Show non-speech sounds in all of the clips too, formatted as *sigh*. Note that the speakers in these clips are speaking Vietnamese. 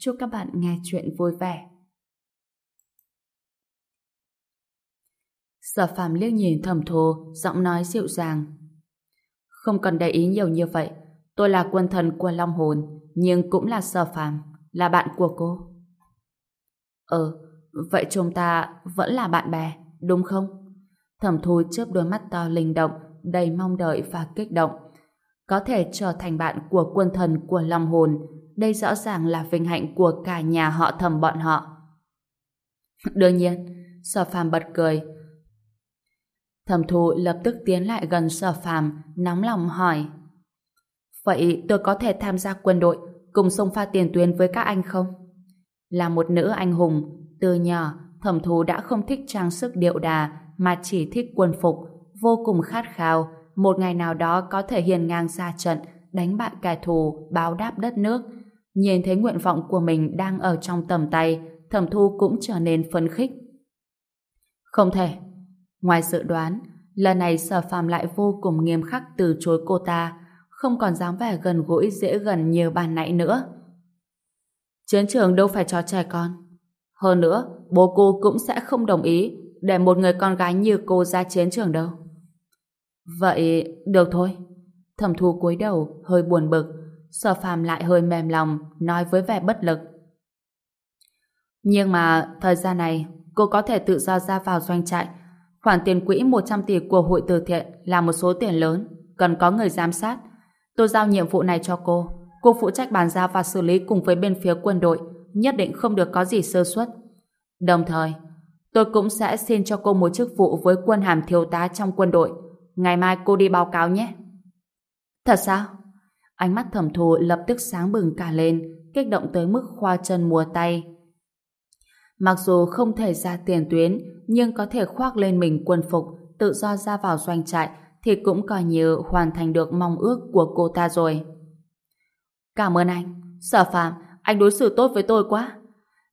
Chúc các bạn nghe chuyện vui vẻ. Sở phàm liếc nhìn thầm thù, giọng nói dịu dàng. Không cần để ý nhiều như vậy. Tôi là quân thần của Long Hồn, nhưng cũng là sở phàm, là bạn của cô. Ừ, vậy chúng ta vẫn là bạn bè, đúng không? Thẩm thu chớp đôi mắt to linh động, đầy mong đợi và kích động. Có thể trở thành bạn của quân thần của Long Hồn, đây rõ ràng là vinh hạnh của cả nhà họ thầm bọn họ. Đương nhiên, sở phàm bật cười. Thẩm thù lập tức tiến lại gần sở phàm, nóng lòng hỏi. Vậy tôi có thể tham gia quân đội, cùng xông pha tiền tuyến với các anh không? Là một nữ anh hùng, từ nhỏ, thẩm thù đã không thích trang sức điệu đà, mà chỉ thích quân phục, vô cùng khát khao, một ngày nào đó có thể hiền ngang ra trận, đánh bại kẻ thù, báo đáp đất nước, Nhìn thấy nguyện vọng của mình đang ở trong tầm tay, thẩm thu cũng trở nên phấn khích. Không thể. Ngoài dự đoán, lần này sở phàm lại vô cùng nghiêm khắc từ chối cô ta, không còn dám vẻ gần gũi dễ gần như bàn nãy nữa. Chiến trường đâu phải cho trẻ con. Hơn nữa, bố cô cũng sẽ không đồng ý để một người con gái như cô ra chiến trường đâu. Vậy, được thôi. Thẩm thu cúi đầu, hơi buồn bực, Sở phàm lại hơi mềm lòng, nói với vẻ bất lực. Nhưng mà, thời gian này, cô có thể tự do ra vào doanh trại. Khoản tiền quỹ 100 tỷ của hội từ thiện là một số tiền lớn, cần có người giám sát. Tôi giao nhiệm vụ này cho cô. Cô phụ trách bàn giao và xử lý cùng với bên phía quân đội, nhất định không được có gì sơ suất. Đồng thời, tôi cũng sẽ xin cho cô một chức vụ với quân hàm thiếu tá trong quân đội. Ngày mai cô đi báo cáo nhé. Thật sao? Ánh mắt thẩm thù lập tức sáng bừng cả lên, kích động tới mức khoa chân mùa tay. Mặc dù không thể ra tiền tuyến, nhưng có thể khoác lên mình quân phục, tự do ra vào doanh trại, thì cũng coi như hoàn thành được mong ước của cô ta rồi. Cảm ơn anh. Sở phàm, anh đối xử tốt với tôi quá.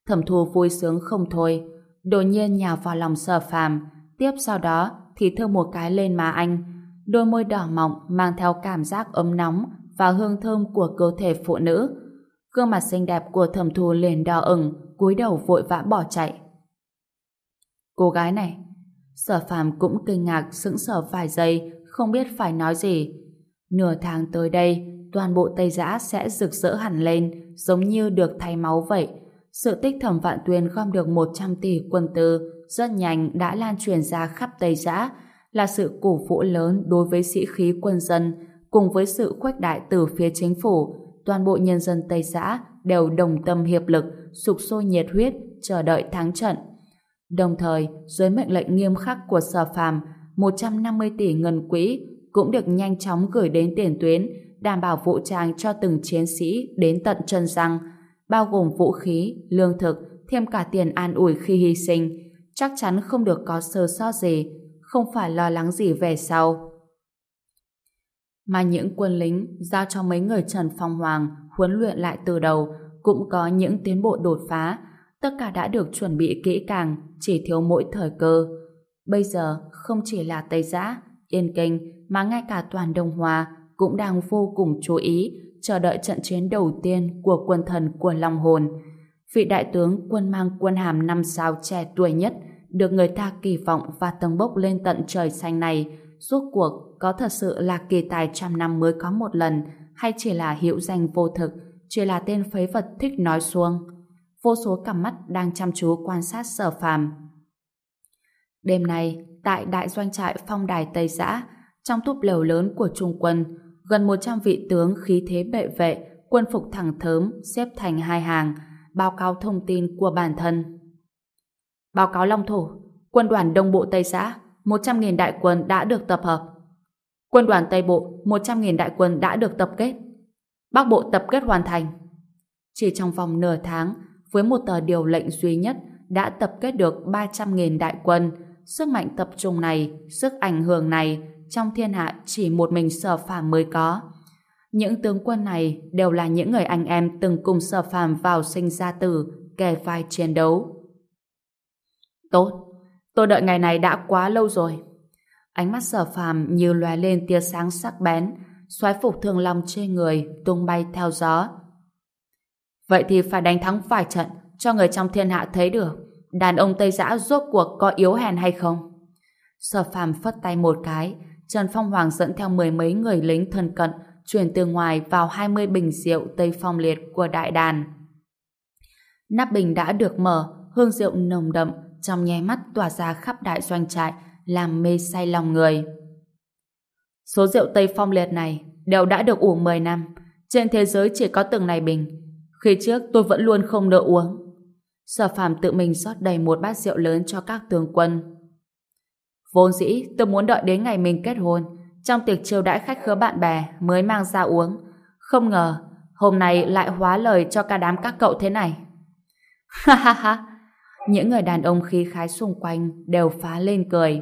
Thẩm thù vui sướng không thôi. Đột nhiên nhào vào lòng sở phàm, tiếp sau đó thì thơm một cái lên má anh. Đôi môi đỏ mọng mang theo cảm giác ấm nóng và hương thơm của cơ thể phụ nữ. Gương mặt xinh đẹp của thẩm thù liền đỏ ửng, cúi đầu vội vã bỏ chạy. Cô gái này, sở phàm cũng kinh ngạc sững sờ vài giây, không biết phải nói gì. Nửa tháng tới đây, toàn bộ Tây Giã sẽ rực rỡ hẳn lên, giống như được thay máu vậy. Sự tích thẩm vạn tuyên gom được 100 tỷ quân tư, rất nhanh đã lan truyền ra khắp Tây Giã, là sự cổ vũ lớn đối với sĩ khí quân dân, cùng với sự khuếch đại từ phía chính phủ, toàn bộ nhân dân Tây xã đều đồng tâm hiệp lực, sục sôi nhiệt huyết, chờ đợi thắng trận. Đồng thời, dưới mệnh lệnh nghiêm khắc của Sở Phàm, 150 tỷ ngân quỹ cũng được nhanh chóng gửi đến tiền tuyến, đảm bảo vũ trang cho từng chiến sĩ đến tận chân răng, bao gồm vũ khí, lương thực, thêm cả tiền an ủi khi hy sinh, chắc chắn không được có sơ sót gì, không phải lo lắng gì về sau mà những quân lính giao cho mấy người Trần Phong Hoàng huấn luyện lại từ đầu cũng có những tiến bộ đột phá, tất cả đã được chuẩn bị kỹ càng, chỉ thiếu mỗi thời cơ. Bây giờ không chỉ là Tây Giã, Yên Kinh mà ngay cả toàn Đông Hòa cũng đang vô cùng chú ý chờ đợi trận chiến đầu tiên của quân thần của Long Hồn. Vị đại tướng quân mang quân hàm năm sao trẻ tuổi nhất được người ta kỳ vọng và tầng bốc lên tận trời xanh này rốt cuộc có thật sự là kỳ tài trăm năm mới có một lần hay chỉ là hiệu danh vô thực, chỉ là tên phế vật thích nói xuông. Vô số cặp mắt đang chăm chú quan sát sở phàm. Đêm nay, tại đại doanh trại phong đài Tây Giã, trong túp lều lớn của Trung quân, gần 100 vị tướng khí thế bệ vệ, quân phục thẳng thớm, xếp thành hai hàng, báo cáo thông tin của bản thân. Báo cáo Long Thủ, quân đoàn Đông Bộ Tây Giã 100.000 đại quân đã được tập hợp. Quân đoàn Tây Bộ, 100.000 đại quân đã được tập kết. Bắc Bộ tập kết hoàn thành. Chỉ trong vòng nửa tháng, với một tờ điều lệnh duy nhất đã tập kết được 300.000 đại quân. Sức mạnh tập trung này, sức ảnh hưởng này trong thiên hạ chỉ một mình sở phàm mới có. Những tướng quân này đều là những người anh em từng cùng sở phàm vào sinh ra tử, kề vai chiến đấu. Tốt, tôi đợi ngày này đã quá lâu rồi. Ánh mắt sở phàm như lóe lên tia sáng sắc bén, xoáy phục thường lòng trên người, tung bay theo gió. Vậy thì phải đánh thắng vài trận, cho người trong thiên hạ thấy được đàn ông Tây Giã rốt cuộc có yếu hèn hay không. Sở phàm phất tay một cái, Trần Phong Hoàng dẫn theo mười mấy người lính thân cận chuyển từ ngoài vào 20 bình rượu Tây Phong Liệt của đại đàn. Nắp bình đã được mở, hương rượu nồng đậm trong nháy mắt tỏa ra khắp đại doanh trại, làm mê say lòng người. Số rượu Tây Phong Liệt này đều đã được uống 10 năm, trên thế giới chỉ có từng này bình. Khi trước tôi vẫn luôn không nỡ uống. Sở phàm tự mình rót đầy một bát rượu lớn cho các tướng quân. Vốn dĩ tôi muốn đợi đến ngày mình kết hôn, trong tiệc chiêu đãi khách khứa bạn bè mới mang ra uống. Không ngờ, hôm nay lại hóa lời cho cả đám các cậu thế này. Ha ha ha! Những người đàn ông khí khái xung quanh đều phá lên cười.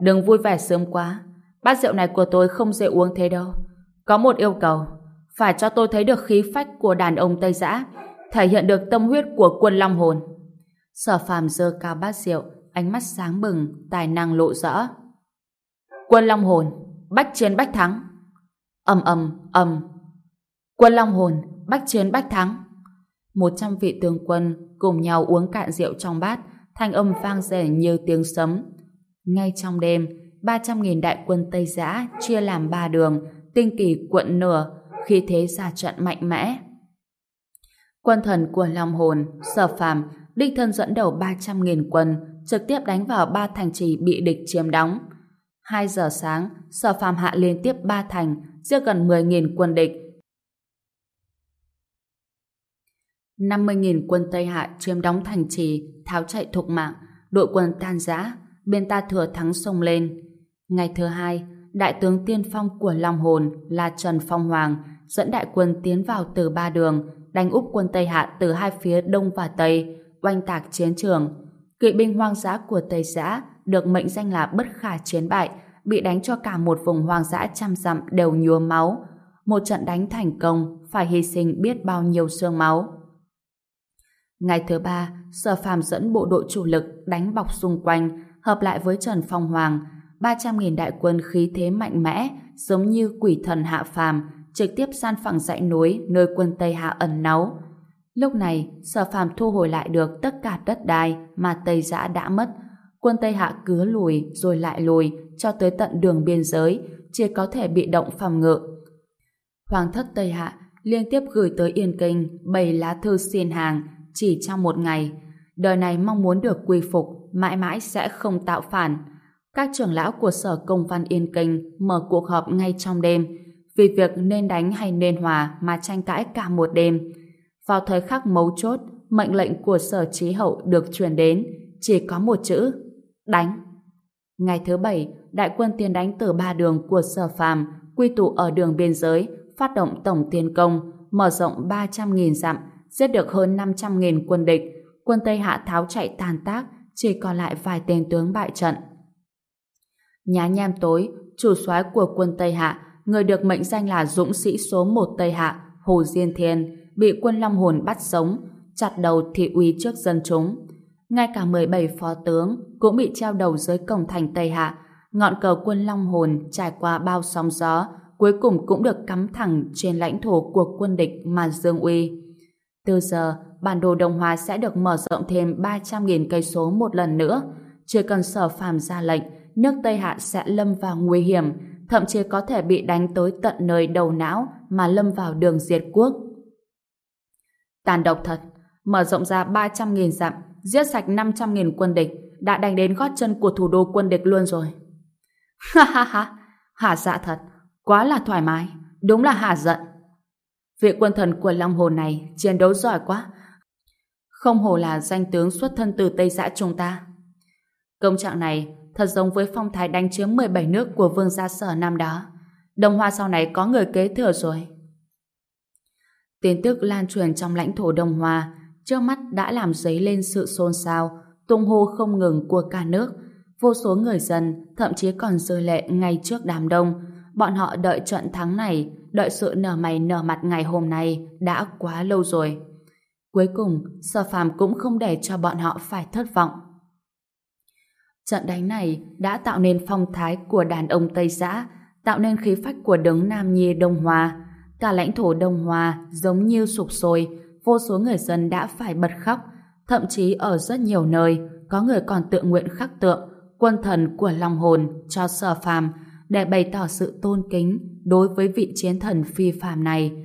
Đừng vui vẻ sớm quá. Bát rượu này của tôi không dễ uống thế đâu. Có một yêu cầu. Phải cho tôi thấy được khí phách của đàn ông Tây Giã, thể hiện được tâm huyết của quân Long Hồn. Sở phàm dơ cao bát rượu, ánh mắt sáng bừng, tài năng lộ rõ. Quân Long Hồn, bách chiến bách thắng. ầm ầm ầm. Quân Long Hồn, bách chiến bách thắng. Một trăm vị tướng quân cùng nhau uống cạn rượu trong bát, thanh âm vang rẻ như tiếng sấm. Ngay trong đêm, 300.000 đại quân Tây Giã chia làm ba đường, tinh kỳ quận nửa, khi thế ra trận mạnh mẽ. Quân thần của Long Hồn, Sở Phàm đích thân dẫn đầu 300.000 quân trực tiếp đánh vào ba thành trì bị địch chiếm đóng. 2 giờ sáng, Sở Phàm hạ liên tiếp ba thành, giết gần 10.000 quân địch. 50.000 quân Tây Hạ chiếm đóng thành trì, tháo chạy thục mạng, đội quân tan rã, bên ta thừa thắng sông lên. Ngày thứ hai, đại tướng tiên phong của Long Hồn là Trần Phong Hoàng dẫn đại quân tiến vào từ ba đường, đánh úp quân Tây Hạ từ hai phía đông và tây, oanh tạc chiến trường. Kỵ binh hoang dã của Tây Giã được mệnh danh là bất khả chiến bại, bị đánh cho cả một vùng hoang dã trăm dặm đều nhuốm máu. Một trận đánh thành công phải hy sinh biết bao nhiêu xương máu. Ngày thứ ba, Sở Phàm dẫn bộ đội chủ lực đánh bọc xung quanh, hợp lại với Trần Phong Hoàng, 300.000 đại quân khí thế mạnh mẽ, giống như quỷ thần hạ phàm, trực tiếp san phẳng dãy núi nơi quân Tây Hạ ẩn náu. Lúc này, Sở Phàm thu hồi lại được tất cả đất đai mà Tây Giã đã mất. Quân Tây Hạ cứ lùi rồi lại lùi cho tới tận đường biên giới, chỉ có thể bị động phòng ngự. Hoàng thất Tây Hạ liên tiếp gửi tới Yên Kinh bảy lá thư xin hàng chỉ trong một ngày. Đời này mong muốn được quy phục, mãi mãi sẽ không tạo phản. Các trưởng lão của Sở Công văn Yên Kinh mở cuộc họp ngay trong đêm, vì việc nên đánh hay nên hòa mà tranh cãi cả một đêm. Vào thời khắc mấu chốt, mệnh lệnh của sở trí hậu được truyền đến, chỉ có một chữ, đánh. Ngày thứ bảy, đại quân tiến đánh từ ba đường của sở phàm, quy tụ ở đường biên giới, phát động tổng tiến công, mở rộng 300.000 dặm, giết được hơn 500.000 quân địch, quân Tây Hạ tháo chạy tàn tác, chỉ còn lại vài tên tướng bại trận. Nhá nhem tối, chủ soái của quân Tây Hạ người được mệnh danh là dũng sĩ số một Tây Hạ, Hồ Diên Thiên, bị quân Long Hồn bắt sống, chặt đầu thị uy trước dân chúng. Ngay cả 17 phó tướng cũng bị treo đầu dưới cổng thành Tây Hạ, ngọn cờ quân Long Hồn trải qua bao sóng gió, cuối cùng cũng được cắm thẳng trên lãnh thổ của quân địch mà dương uy. Từ giờ, bản đồ Đồng Hòa sẽ được mở rộng thêm 300.000 cây số một lần nữa. chưa cần sở phàm ra lệnh, nước Tây Hạ sẽ lâm vào nguy hiểm, thậm chí có thể bị đánh tới tận nơi đầu não mà lâm vào đường diệt quốc. Tàn độc thật, mở rộng ra 300.000 dặm, giết sạch 500.000 quân địch, đã đánh đến gót chân của thủ đô quân địch luôn rồi. *laughs* Ha ha ha, hả dạ thật, quá là thoải mái, đúng là hả giận. Vị quân thần của Long Hồ này chiến đấu giỏi quá, không hồ là danh tướng xuất thân từ Tây Giã chúng ta. Công trạng này thật giống với phong thái đánh chiếm 17 nước của vương gia sở năm đó. Đồng Hoa sau này có người kế thừa rồi. Tin tức lan truyền trong lãnh thổ Đông Hoa trước mắt đã làm dấy lên sự xôn xao, tung hô không ngừng của cả nước. Vô số người dân thậm chí còn rơi lệ ngay trước đám đông. Bọn họ đợi trận thắng này, đợi sự nở mày nở mặt ngày hôm nay đã quá lâu rồi. Cuối cùng, Sở Phàm cũng không để cho bọn họ phải thất vọng. Trận đánh này đã tạo nên phong thái của đàn ông Tây Giã, tạo nên khí phách của đấng Nam Nhi Đông Hoa. Cả lãnh thổ Đông Hoa giống như sụp sôi, vô số người dân đã phải bật khóc, thậm chí ở rất nhiều nơi có người còn tự nguyện khắc tượng quân thần của long hồn cho sở phàm để bày tỏ sự tôn kính đối với vị chiến thần phi phàm này.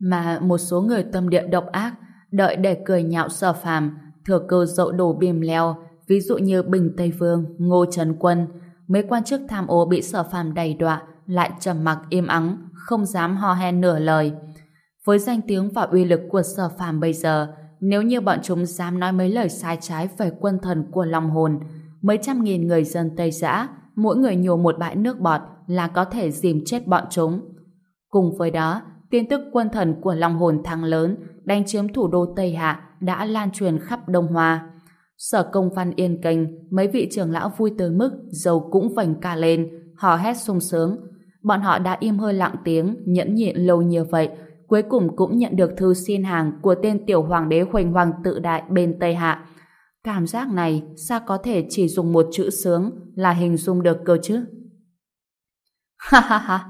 Mà một số người tâm địa độc ác đợi để cười nhạo sở phàm thừa cơ dậu đổ bìm leo ví dụ như Bình Tây Vương, Ngô Trần Quân. Mấy quan chức tham ô bị sở phàm đầy đọa lại trầm mặc im ắng không dám ho hen nửa lời. Với danh tiếng và uy lực của sở phàm bây giờ nếu như bọn chúng dám nói mấy lời sai trái về quân thần của lòng hồn mấy trăm nghìn người dân Tây Giã mỗi người nhổ một bãi nước bọt là có thể dìm chết bọn chúng. Cùng với đó tin tức quân thần của Long Hồn thắng lớn đánh chiếm thủ đô Tây Hạ đã lan truyền khắp Đông Hoa. Sở công văn yên kênh, mấy vị trưởng lão vui tới mức dầu cũng vành ca lên, hò hét sung sướng. Bọn họ đã im hơi lặng tiếng, nhẫn nhịn lâu như vậy, cuối cùng cũng nhận được thư xin hàng của tên tiểu hoàng đế huỳnh hoàng tự đại bên Tây Hạ. Cảm giác này sao có thể chỉ dùng một chữ sướng là hình dung được cơ chứ? Ha ha ha,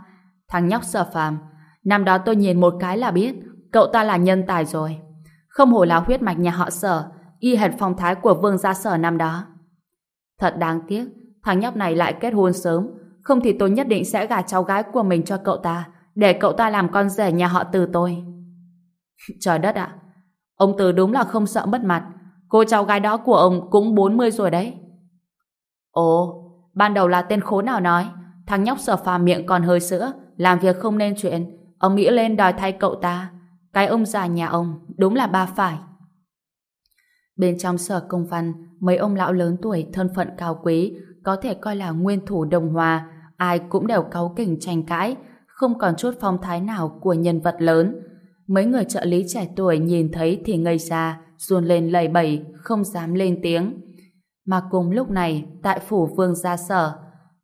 thằng nhóc sở phàm, Năm đó tôi nhìn một cái là biết cậu ta là nhân tài rồi. Không hổ là huyết mạch nhà họ sở, y hệt phong thái của vương gia sở năm đó. Thật đáng tiếc, thằng nhóc này lại kết hôn sớm, không thì tôi nhất định sẽ gả cháu gái của mình cho cậu ta, để cậu ta làm con rể nhà họ từ tôi. *laughs* Trời đất ạ, ông từ đúng là không sợ mất mặt, cô cháu gái đó của ông cũng 40 rồi đấy. Ồ, ban đầu là tên khốn nào nói, thằng nhóc sở phàm miệng còn hơi sữa, làm việc không nên chuyện, Ông nghĩ lên đòi thay cậu ta. Cái ông già nhà ông đúng là ba phải. Bên trong sở công văn, mấy ông lão lớn tuổi thân phận cao quý có thể coi là nguyên thủ đồng hòa, ai cũng đều cáu kỉnh tranh cãi, không còn chút phong thái nào của nhân vật lớn. Mấy người trợ lý trẻ tuổi nhìn thấy thì ngây ra, run lên lầy bẩy, không dám lên tiếng. Mà cùng lúc này, tại phủ vương gia sở,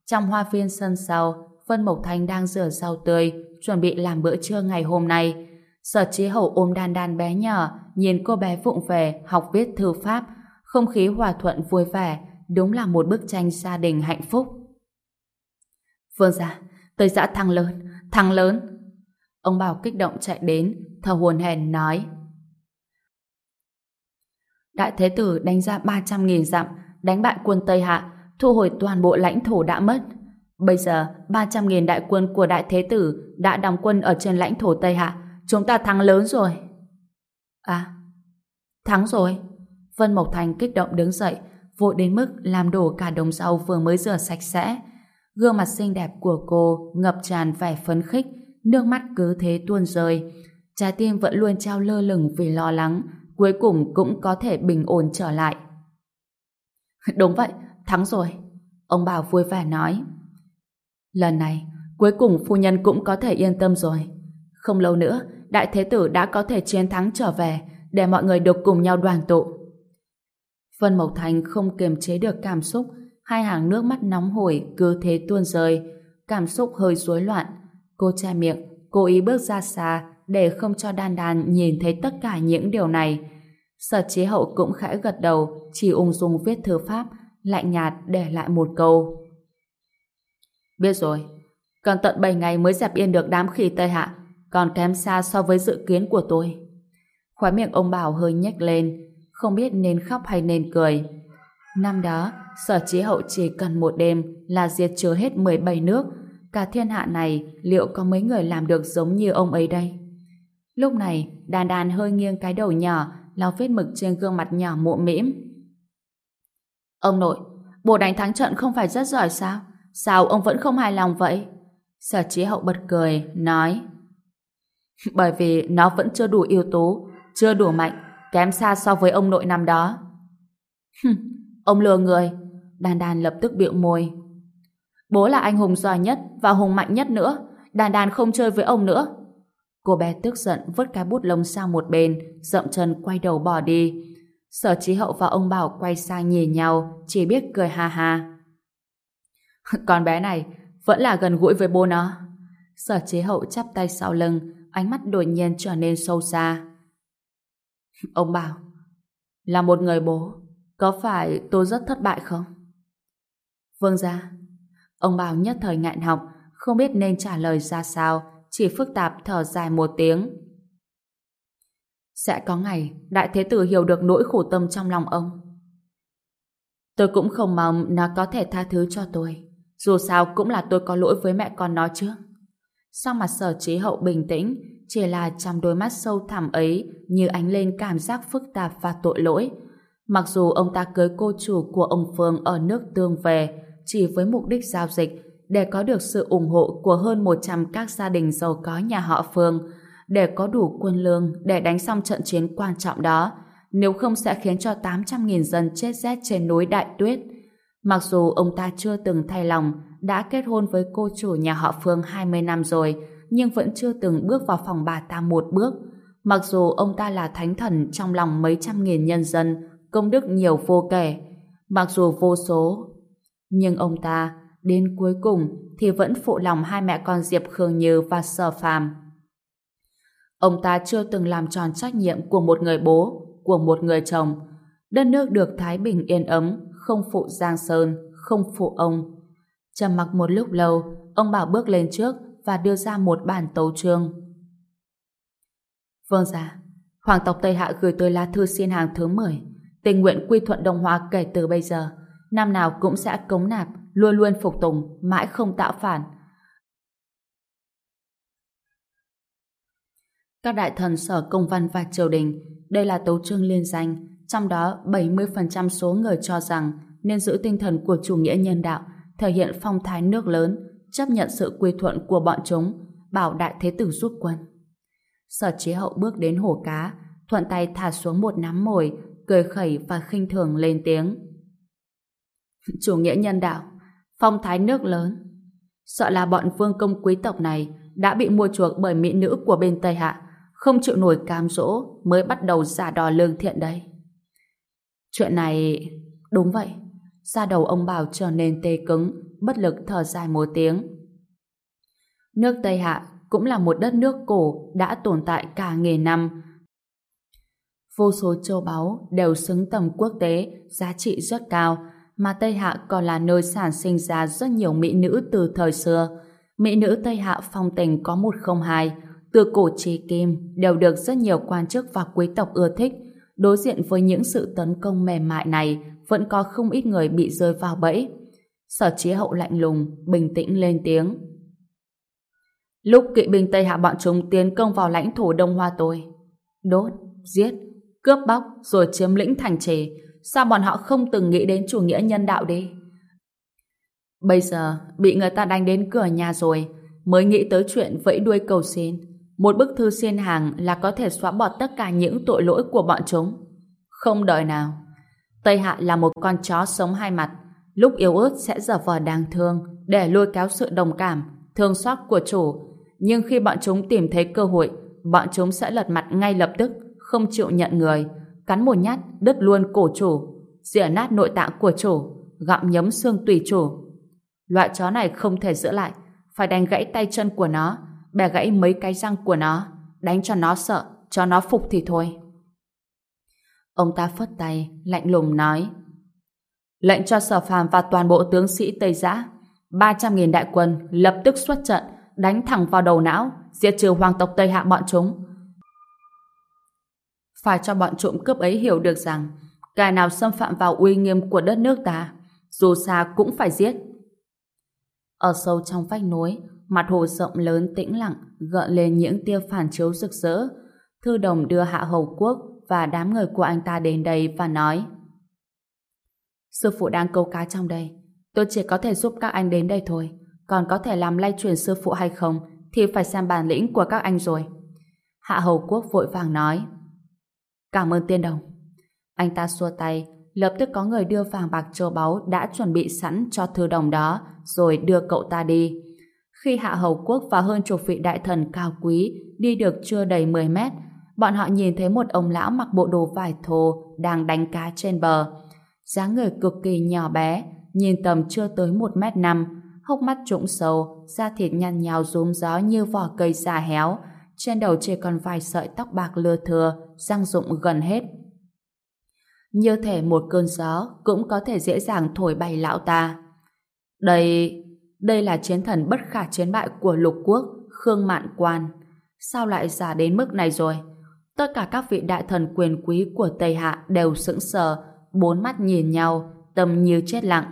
trong hoa viên sân sau, Vân Mộc Thanh đang rửa rau tươi, chuẩn bị làm bữa trưa ngày hôm nay. Sở trí Hậu ôm đan đan bé nhỏ, nhìn cô bé vụng về học viết thư pháp, không khí hòa thuận vui vẻ, đúng là một bức tranh gia đình hạnh phúc. Vương gia, tới dã thăng lớn, thăng lớn. Ông Bảo kích động chạy đến, thở hồn hển nói. Đại Thế Tử đánh ra 300.000 dặm, đánh bại quân Tây Hạ, thu hồi toàn bộ lãnh thổ đã mất. Bây giờ, 300.000 đại quân của Đại Thế Tử đã đóng quân ở trên lãnh thổ Tây Hạ. Chúng ta thắng lớn rồi. À, thắng rồi. Vân Mộc Thành kích động đứng dậy, vội đến mức làm đổ cả đống rau vừa mới rửa sạch sẽ. Gương mặt xinh đẹp của cô ngập tràn vẻ phấn khích, nước mắt cứ thế tuôn rơi. Trái tim vẫn luôn trao lơ lửng vì lo lắng, cuối cùng cũng có thể bình ổn trở lại. *laughs* Đúng vậy, thắng rồi. Ông Bảo vui vẻ nói. Lần này, cuối cùng phu nhân cũng có thể yên tâm rồi. Không lâu nữa, đại thế tử đã có thể chiến thắng trở về để mọi người được cùng nhau đoàn tụ. Vân Mộc Thành không kiềm chế được cảm xúc, hai hàng nước mắt nóng hổi cứ thế tuôn rơi, cảm xúc hơi rối loạn. Cô che miệng, cố ý bước ra xa để không cho đan đan nhìn thấy tất cả những điều này. Sở chế hậu cũng khẽ gật đầu, chỉ ung dung viết thư pháp, lạnh nhạt để lại một câu. Biết rồi, còn tận 7 ngày mới dẹp yên được đám khỉ Tây Hạ, còn kém xa so với dự kiến của tôi. Khóe miệng ông Bảo hơi nhếch lên, không biết nên khóc hay nên cười. Năm đó, sở chế hậu chỉ cần một đêm là diệt trừ hết 17 nước. Cả thiên hạ này liệu có mấy người làm được giống như ông ấy đây? Lúc này, đàn đàn hơi nghiêng cái đầu nhỏ, lau vết mực trên gương mặt nhỏ mụ mĩm. Ông nội, bộ đánh thắng trận không phải rất giỏi sao? Sao ông vẫn không hài lòng vậy? Sở trí hậu bật cười, nói *laughs* Bởi vì nó vẫn chưa đủ yếu tố, chưa đủ mạnh, kém xa so với ông nội năm đó. *laughs* ông lừa người. Đàn đàn lập tức biệu môi. Bố là anh hùng giỏi nhất và hùng mạnh nhất nữa. Đàn đàn không chơi với ông nữa. Cô bé tức giận vứt cái bút lông sang một bên, dậm chân quay đầu bỏ đi. Sở trí Hậu và ông Bảo quay sang nhìn nhau, chỉ biết cười ha ha. *laughs* Con bé này vẫn là gần gũi với bố nó. Sở chế Hậu chắp tay sau lưng, ánh mắt đột nhiên trở nên sâu xa. *laughs* Ông Bảo, là một người bố, có phải tôi rất thất bại không? Vâng ra. Ông Bảo nhất thời ngại học, không biết nên trả lời ra sao, chỉ phức tạp thở dài một tiếng. Sẽ có ngày Đại Thế Tử hiểu được nỗi khổ tâm trong lòng ông. Tôi cũng không mong nó có thể tha thứ cho tôi. Dù sao cũng là tôi có lỗi với mẹ con nó chứ. Sau mặt sở trí hậu bình tĩnh, chỉ là trong đôi mắt sâu thẳm ấy như ánh lên cảm giác phức tạp và tội lỗi. Mặc dù ông ta cưới cô chủ của ông Phương ở nước tương về chỉ với mục đích giao dịch để có được sự ủng hộ của hơn 100 các gia đình giàu có nhà họ Phương để có đủ quân lương để đánh xong trận chiến quan trọng đó nếu không sẽ khiến cho 800.000 dân chết rét trên núi Đại Tuyết. Mặc dù ông ta chưa từng thay lòng đã kết hôn với cô chủ nhà họ Phương 20 năm rồi nhưng vẫn chưa từng bước vào phòng bà ta một bước. Mặc dù ông ta là thánh thần trong lòng mấy trăm nghìn nhân dân công đức nhiều vô kể mặc dù vô số nhưng ông ta đến cuối cùng thì vẫn phụ lòng hai mẹ con Diệp Khương Như và Sở Phàm. Ông ta chưa từng làm tròn trách nhiệm của một người bố, của một người chồng. Đất nước được thái bình yên ấm, không phụ Giang Sơn, không phụ ông. Trầm mặc một lúc lâu, ông bảo bước lên trước và đưa ra một bản tấu chương. Vâng dạ, Hoàng tộc Tây Hạ gửi tới lá thư xin hàng thứ 10, tình nguyện quy thuận Đông Hoa kể từ bây giờ, năm nào cũng sẽ cống nạp, luôn luôn phục tùng, mãi không tạo phản. Các đại thần sở công văn và triều đình, đây là tấu chương liên danh, trong đó 70% số người cho rằng nên giữ tinh thần của chủ nghĩa nhân đạo, thể hiện phong thái nước lớn, chấp nhận sự quy thuận của bọn chúng, bảo đại thế tử rút quân. Sở chế hậu bước đến hồ cá, thuận tay thả xuống một nắm mồi, cười khẩy và khinh thường lên tiếng. *laughs* Chủ nghĩa nhân đạo, phong thái nước lớn. Sợ là bọn vương công quý tộc này đã bị mua chuộc bởi mỹ nữ của bên Tây Hạ, không chịu nổi cam dỗ mới bắt đầu giả đò lương thiện đây. Chuyện này... Đúng vậy. Da đầu ông Bảo trở nên tê cứng, bất lực thở dài một tiếng. Nước Tây Hạ cũng là một đất nước cổ đã tồn tại cả nghìn năm. Vô số châu báu đều xứng tầm quốc tế, giá trị rất cao, mà Tây Hạ còn là nơi sản sinh ra rất nhiều mỹ nữ từ thời xưa. Mỹ nữ Tây Hạ phong tình có một không hai, từ cổ trí kim đều được rất nhiều quan chức và quý tộc ưa thích. Đối diện với những sự tấn công mềm mại này, vẫn có không ít người bị rơi vào bẫy. Sở chế hậu lạnh lùng, bình tĩnh lên tiếng. Lúc kỵ binh Tây Hạ bọn chúng tiến công vào lãnh thổ Đông Hoa tôi, đốt, giết, cướp bóc rồi chiếm lĩnh thành trì, sao bọn họ không từng nghĩ đến chủ nghĩa nhân đạo đi? Bây giờ, bị người ta đánh đến cửa nhà rồi, mới nghĩ tới chuyện vẫy đuôi cầu xin. Một bức thư xin hàng là có thể xóa bỏ tất cả những tội lỗi của bọn chúng. Không đợi nào. Tây Hạ là một con chó sống hai mặt, lúc yếu ớt sẽ dở vờ đáng thương để lôi kéo sự đồng cảm, thương xót của chủ. Nhưng khi bọn chúng tìm thấy cơ hội, bọn chúng sẽ lật mặt ngay lập tức, không chịu nhận người, cắn một nhát đứt luôn cổ chủ, rỉa nát nội tạng của chủ, gặm nhấm xương tùy chủ. Loại chó này không thể giữ lại, phải đánh gãy tay chân của nó, bẻ gãy mấy cái răng của nó, đánh cho nó sợ, cho nó phục thì thôi. Ông ta phất tay, lạnh lùng nói lệnh cho sở phàm và toàn bộ tướng sĩ Tây Giã 300.000 đại quân lập tức xuất trận đánh thẳng vào đầu não diệt trừ hoàng tộc Tây Hạ bọn chúng phải cho bọn trộm cướp ấy hiểu được rằng kẻ nào xâm phạm vào uy nghiêm của đất nước ta, dù xa cũng phải giết. Ở sâu trong vách núi, mặt hồ rộng lớn tĩnh lặng, gợn lên những tia phản chiếu rực rỡ. Thư đồng đưa Hạ Hầu Quốc và đám người của anh ta đến đây và nói Sư phụ đang câu cá trong đây. Tôi chỉ có thể giúp các anh đến đây thôi. Còn có thể làm lay chuyển sư phụ hay không thì phải xem bản lĩnh của các anh rồi. Hạ Hầu Quốc vội vàng nói Cảm ơn tiên đồng. Anh ta xua tay, lập tức có người đưa vàng bạc châu báu đã chuẩn bị sẵn cho thư đồng đó, rồi đưa cậu ta đi. Khi Hạ Hầu Quốc và hơn chục vị đại thần cao quý đi được chưa đầy 10 mét, bọn họ nhìn thấy một ông lão mặc bộ đồ vải thô đang đánh cá trên bờ. dáng người cực kỳ nhỏ bé, nhìn tầm chưa tới 1 mét năm, hốc mắt trũng sâu, da thịt nhăn nhào rúm gió như vỏ cây già héo, trên đầu chỉ còn vài sợi tóc bạc lưa thưa, răng rụng gần hết. Như thể một cơn gió cũng có thể dễ dàng thổi bay lão ta. Đây, đây là chiến thần bất khả chiến bại của lục quốc, Khương Mạn Quan. Sao lại già đến mức này rồi? Tất cả các vị đại thần quyền quý của Tây Hạ đều sững sờ, bốn mắt nhìn nhau, tâm như chết lặng.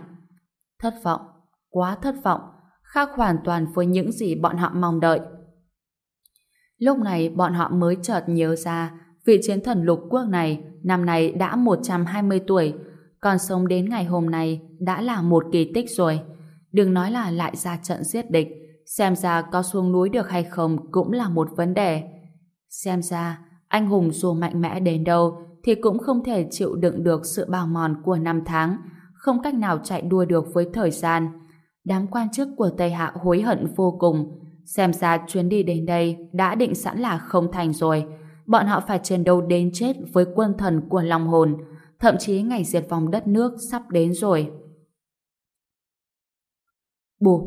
Thất vọng, quá thất vọng, khác hoàn toàn với những gì bọn họ mong đợi. Lúc này bọn họ mới chợt nhớ ra vị chiến thần lục quốc này năm nay đã 120 tuổi, còn sống đến ngày hôm nay đã là một kỳ tích rồi. Đừng nói là lại ra trận giết địch, xem ra có xuống núi được hay không cũng là một vấn đề. Xem ra, anh hùng dù mạnh mẽ đến đâu thì cũng không thể chịu đựng được sự bào mòn của năm tháng, không cách nào chạy đua được với thời gian. Đám quan chức của Tây Hạ hối hận vô cùng, xem ra chuyến đi đến đây đã định sẵn là không thành rồi. Bọn họ phải chiến đấu đến chết với quân thần của long hồn, thậm chí ngày diệt vong đất nước sắp đến rồi. Bụp!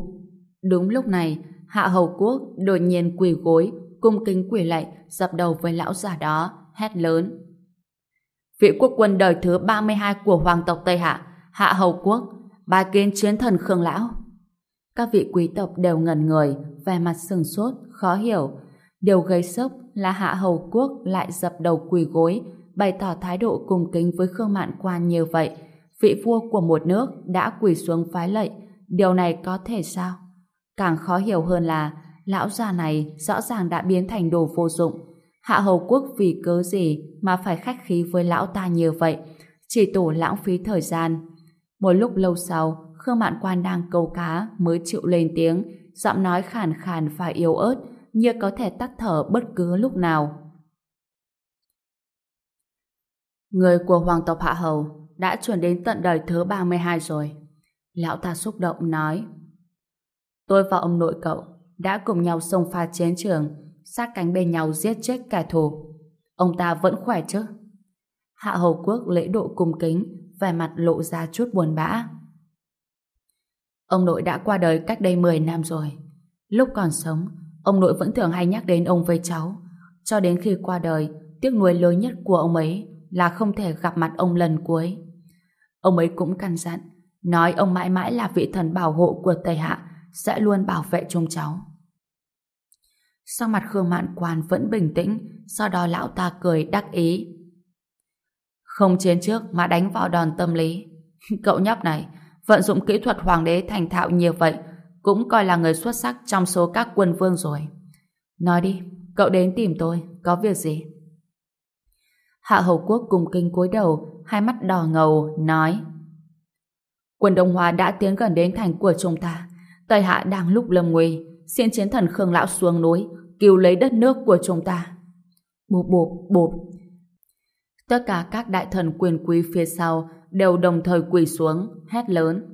Đúng lúc này, Hạ Hầu Quốc đột nhiên quỳ gối, cung kính quỳ lạy, dập đầu với lão già đó, hét lớn. Vị quốc quân đời thứ 32 của hoàng tộc Tây Hạ, Hạ Hầu Quốc, bài kiến chiến thần Khương Lão. Các vị quý tộc đều ngẩn người, vẻ mặt sừng sốt, khó hiểu. Điều gây sốc là Hạ Hầu Quốc lại dập đầu quỳ gối, bày tỏ thái độ cung kính với Khương Mạn Quan như vậy. Vị vua của một nước đã quỳ xuống phái lệnh, điều này có thể sao? Càng khó hiểu hơn là lão già này rõ ràng đã biến thành đồ vô dụng. Hạ Hầu Quốc vì cớ gì mà phải khách khí với lão ta như vậy? Chỉ tổ lãng phí thời gian. Một lúc lâu sau, Khương Mạn Quan đang câu cá mới chịu lên tiếng, giọng nói khàn khàn và yếu ớt, như có thể tắt thở bất cứ lúc nào. Người của hoàng tộc Hạ Hầu đã chuẩn đến tận đời thứ 32 rồi. Lão ta xúc động nói Tôi và ông nội cậu đã cùng nhau xông pha chiến trường, sát cánh bên nhau giết chết kẻ thù. Ông ta vẫn khỏe chứ? Hạ Hầu Quốc lễ độ cung kính, vẻ mặt lộ ra chút buồn bã. Ông nội đã qua đời cách đây 10 năm rồi. Lúc còn sống, ông nội vẫn thường hay nhắc đến ông với cháu. Cho đến khi qua đời, tiếc nuối lớn nhất của ông ấy là không thể gặp mặt ông lần cuối. Ông ấy cũng căn dặn, nói ông mãi mãi là vị thần bảo hộ của Tây Hạ, sẽ luôn bảo vệ chúng cháu. Sau mặt Khương Mạn Quan vẫn bình tĩnh, sau đó lão ta cười đắc ý. Không chiến trước mà đánh vào đòn tâm lý. *laughs* Cậu nhóc này, vận dụng kỹ thuật hoàng đế thành thạo nhiều vậy, cũng coi là người xuất sắc trong số các quân vương rồi. Nói đi, cậu đến tìm tôi, có việc gì? Hạ Hầu Quốc cùng kinh cúi đầu, hai mắt đỏ ngầu, nói Quân Đông Hoa đã tiến gần đến thành của chúng ta. Tây Hạ đang lúc lâm nguy, xin chiến thần Khương Lão xuống núi, cứu lấy đất nước của chúng ta. Bụp bụp bụp. Tất cả các đại thần quyền quý phía sau đều đồng thời quỳ xuống, hét lớn.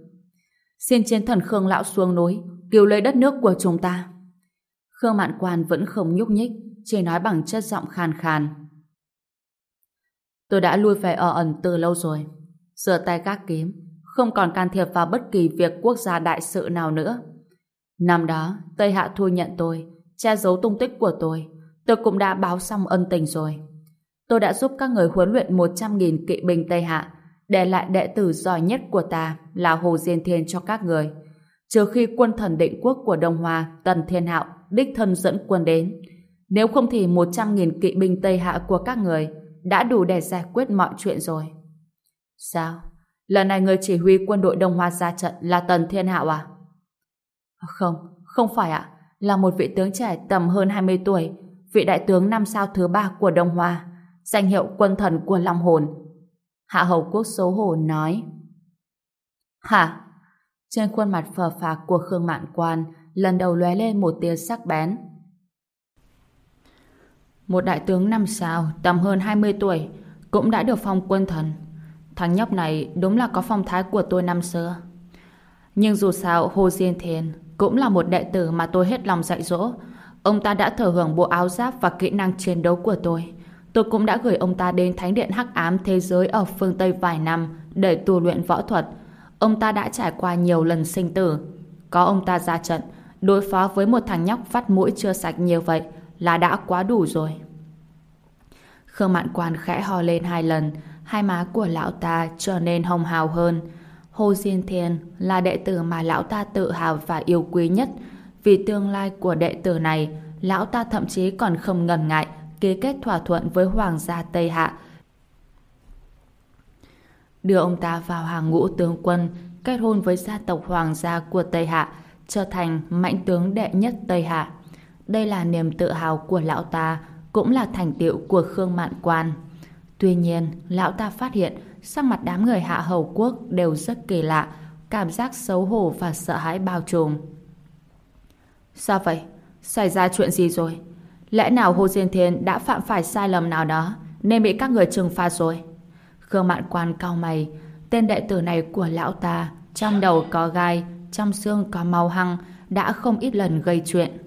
Xin chiến thần Khương Lão xuống núi, cứu lấy đất nước của chúng ta. Khương Mạn Quan vẫn không nhúc nhích, chỉ nói bằng chất giọng khàn khàn. Tôi đã lui về ở ẩn từ lâu rồi. Giờ tay các kiếm, không còn can thiệp vào bất kỳ việc quốc gia đại sự nào nữa. Năm đó, Tây Hạ thu nhận tôi, che giấu tung tích của tôi. Tôi cũng đã báo xong ân tình rồi. Tôi đã giúp các người huấn luyện 100.000 kỵ binh Tây Hạ, để lại đệ tử giỏi nhất của ta là Hồ Diên Thiên cho các người. Trừ khi quân thần định quốc của Đông Hoa, Tần Thiên Hạo, đích thân dẫn quân đến. Nếu không thì 100.000 kỵ binh Tây Hạ của các người đã đủ để giải quyết mọi chuyện rồi. Sao? Lần này người chỉ huy quân đội Đông Hoa ra trận là Tần Thiên Hạo à? Không, không phải ạ. Là một vị tướng trẻ tầm hơn 20 tuổi, vị đại tướng năm sao thứ ba của Đông Hoa, danh hiệu quân thần của Long Hồn. Hạ Hầu Quốc xấu hổ nói. Hả? Trên khuôn mặt phờ phạc của Khương Mạn Quan lần đầu lóe lên một tia sắc bén. Một đại tướng năm sao, tầm hơn 20 tuổi, cũng đã được phong quân thần. Thằng nhóc này đúng là có phong thái của tôi năm xưa. Nhưng dù sao Hồ Diên Thiên cũng là một đệ tử mà tôi hết lòng dạy dỗ. Ông ta đã thừa hưởng bộ áo giáp và kỹ năng chiến đấu của tôi. Tôi cũng đã gửi ông ta đến Thánh điện Hắc Ám Thế giới ở phương Tây vài năm để tu luyện võ thuật. Ông ta đã trải qua nhiều lần sinh tử. Có ông ta ra trận, đối phó với một thằng nhóc vắt mũi chưa sạch như vậy là đã quá đủ rồi. Khương Mạn Quan khẽ ho lên hai lần, hai má của lão ta trở nên hồng hào hơn. Hồ Diên Thiên là đệ tử mà lão ta tự hào và yêu quý nhất. Vì tương lai của đệ tử này, lão ta thậm chí còn không ngần ngại ký kết thỏa thuận với Hoàng gia Tây Hạ. Đưa ông ta vào hàng ngũ tướng quân, kết hôn với gia tộc Hoàng gia của Tây Hạ, trở thành mạnh tướng đệ nhất Tây Hạ. Đây là niềm tự hào của lão ta, cũng là thành tựu của Khương Mạn Quan. Tuy nhiên, lão ta phát hiện sắc mặt đám người hạ hầu quốc đều rất kỳ lạ, cảm giác xấu hổ và sợ hãi bao trùm. Sao vậy? Xảy ra chuyện gì rồi? Lẽ nào Hồ Diên Thiên đã phạm phải sai lầm nào đó nên bị các người trừng phạt rồi? Khương Mạn Quan cao mày, tên đệ tử này của lão ta trong đầu có gai, trong xương có màu hăng, đã không ít lần gây chuyện.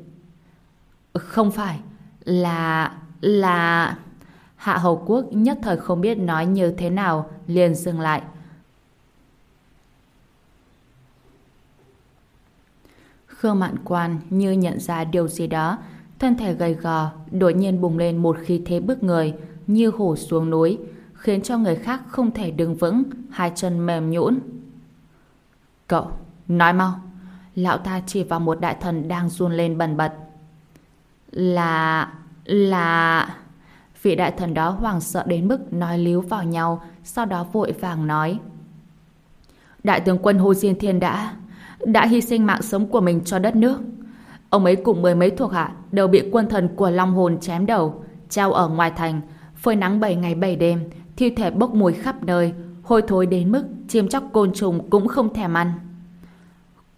Không phải, là... là... Hạ Hầu Quốc nhất thời không biết nói như thế nào, liền dừng lại. Khương Mạn Quan như nhận ra điều gì đó, thân thể gầy gò, đột nhiên bùng lên một khí thế bức người, như hổ xuống núi, khiến cho người khác không thể đứng vững, hai chân mềm nhũn. Cậu, nói mau. Lão ta chỉ vào một đại thần đang run lên bần bật. Là... là... Vị đại thần đó hoảng sợ đến mức nói líu vào nhau, sau đó vội vàng nói. Đại tướng quân Hồ Diên Thiên đã... đã hy sinh mạng sống của mình cho đất nước. Ông ấy cùng mười mấy thuộc hạ đều bị quân thần của Long Hồn chém đầu, treo ở ngoài thành, phơi nắng bảy ngày bảy đêm, thi thể bốc mùi khắp nơi, hôi thối đến mức chim chóc côn trùng cũng không thèm ăn.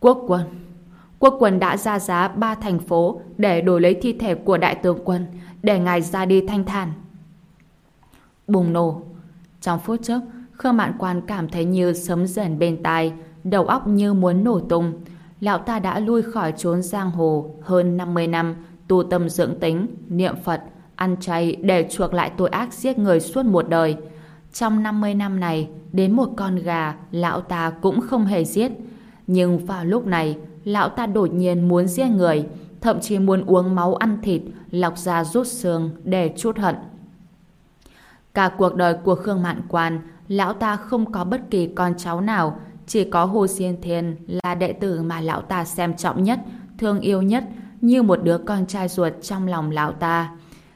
Quốc quân Quốc quân đã ra giá ba thành phố để đổi lấy thi thể của đại tướng quân, để ngài ra đi thanh thản. Bùng nổ. Trong phút chốc, Khương Mạn Quan cảm thấy như sấm rền bên tai, đầu óc như muốn nổ tung. Lão ta đã lui khỏi trốn giang hồ hơn 50 năm, tu tâm dưỡng tính, niệm Phật, ăn chay để chuộc lại tội ác giết người suốt một đời. Trong 50 năm này, đến một con gà, lão ta cũng không hề giết. Nhưng vào lúc này, lão ta đột nhiên muốn giết người, thậm chí muốn uống máu ăn thịt, lọc ra rút xương để chút hận. Cả cuộc đời của Khương Mạn Quan, lão ta không có bất kỳ con cháu nào, chỉ có Hồ Xiên Thiên là đệ tử mà lão ta xem trọng nhất, thương yêu nhất, như một đứa con trai ruột trong lòng lão ta.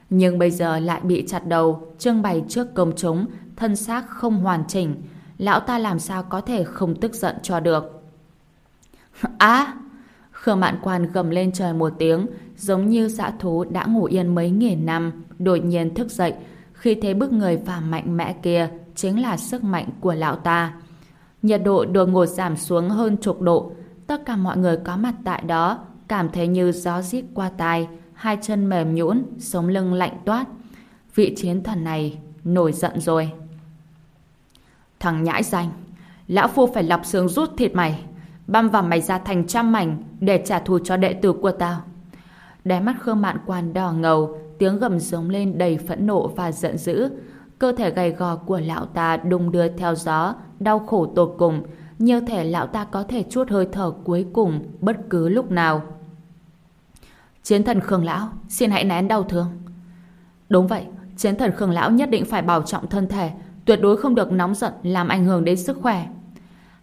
Nhưng bây giờ lại bị chặt đầu, trưng bày trước công chúng, thân xác không hoàn chỉnh. Lão ta làm sao có thể không tức giận cho được. Á! *laughs* À! Khương Mạn Quan gầm lên trời một tiếng, giống như dã thú đã ngủ yên mấy nghìn năm, đột nhiên thức dậy, khi thế bức người và mạnh mẽ kia chính là sức mạnh của lão ta. Nhiệt độ đột ngột giảm xuống hơn chục độ, tất cả mọi người có mặt tại đó cảm thấy như gió rít qua tai, hai chân mềm nhũn, sống lưng lạnh toát. Vị chiến thần này nổi giận rồi. Thằng nhãi danh, lão phu phải lọc xương rút thịt mày, băm vào mày ra thành trăm mảnh để trả thù cho đệ tử của tao. Đáy mắt Khương Mạn Quan đỏ ngầu, tiếng gầm giống lên đầy phẫn nộ và giận dữ. Cơ thể gầy gò của lão ta đung đưa theo gió, đau khổ tột cùng, như thể lão ta có thể chút hơi thở cuối cùng bất cứ lúc nào. Chiến thần Khương Lão, xin hãy nén đau thương. Đúng vậy, chiến thần Khương Lão nhất định phải bảo trọng thân thể, tuyệt đối không được nóng giận làm ảnh hưởng đến sức khỏe.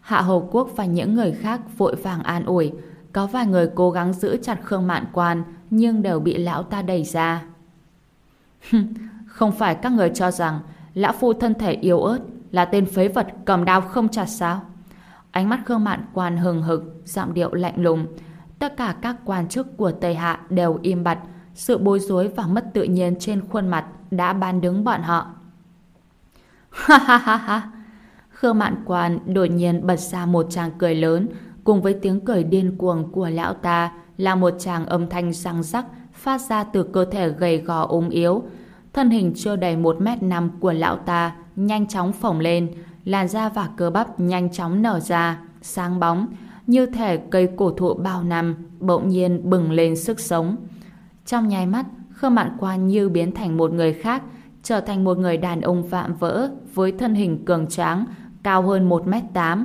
Hạ Hầu Quốc và những người khác vội vàng an ủi, có vài người cố gắng giữ chặt Khương Mạn Quan nhưng đều bị lão ta đẩy ra. *laughs* không phải các người cho rằng lão phu thân thể yếu ớt là tên phế vật cầm đao không chặt sao? Ánh mắt Khương Mạn Quan hừng hực, giọng điệu lạnh lùng. Tất cả các quan chức của Tây Hạ đều im bặt, sự bối rối và mất tự nhiên trên khuôn mặt đã ban đứng bọn họ. *laughs* Ha ha ha ha! Khương Mạn Quan đột nhiên bật ra một tràng cười lớn, cùng với tiếng cười điên cuồng của lão ta là một tràng âm thanh răng rắc phát ra từ cơ thể gầy gò ốm yếu. Thân hình chưa đầy một mét năm của lão ta nhanh chóng phồng lên, làn da và cơ bắp nhanh chóng nở ra, sáng bóng, như thể cây cổ thụ bao năm bỗng nhiên bừng lên sức sống. Trong nháy mắt, Khương Mạn Quan như biến thành một người khác, trở thành một người đàn ông vạm vỡ với thân hình cường tráng, cao hơn 1m8.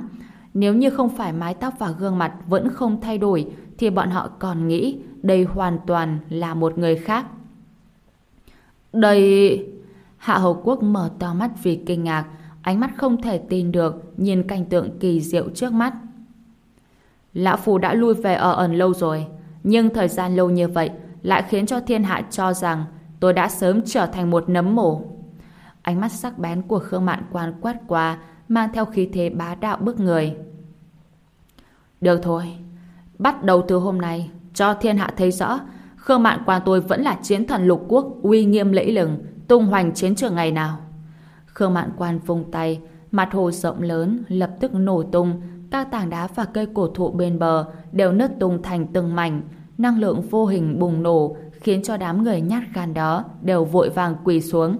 Nếu như không phải mái tóc và gương mặt vẫn không thay đổi, thì bọn họ còn nghĩ đây hoàn toàn là một người khác. Đây... Hạ Hầu Quốc mở to mắt vì kinh ngạc, ánh mắt không thể tin được nhìn cảnh tượng kỳ diệu trước mắt. Lão phù đã lui về ở ẩn lâu rồi, nhưng thời gian lâu như vậy lại khiến cho thiên hạ cho rằng tôi đã sớm trở thành một nấm mồ. Ánh mắt sắc bén của Khương Mạn quan quét qua, mang theo khí thế bá đạo bức người. Được thôi, bắt đầu từ hôm nay, cho thiên hạ thấy rõ, Khương Mạn quan tôi vẫn là chiến thần lục quốc, uy nghiêm lẫy lừng, tung hoành chiến trường ngày nào. Khương Mạn quan vung tay, mặt hồ rộng lớn lập tức nổ tung, các tảng đá và cây cổ thụ bên bờ đều nứt tung thành từng mảnh, năng lượng vô hình bùng nổ khiến cho đám người nhát gan đó đều vội vàng quỳ xuống.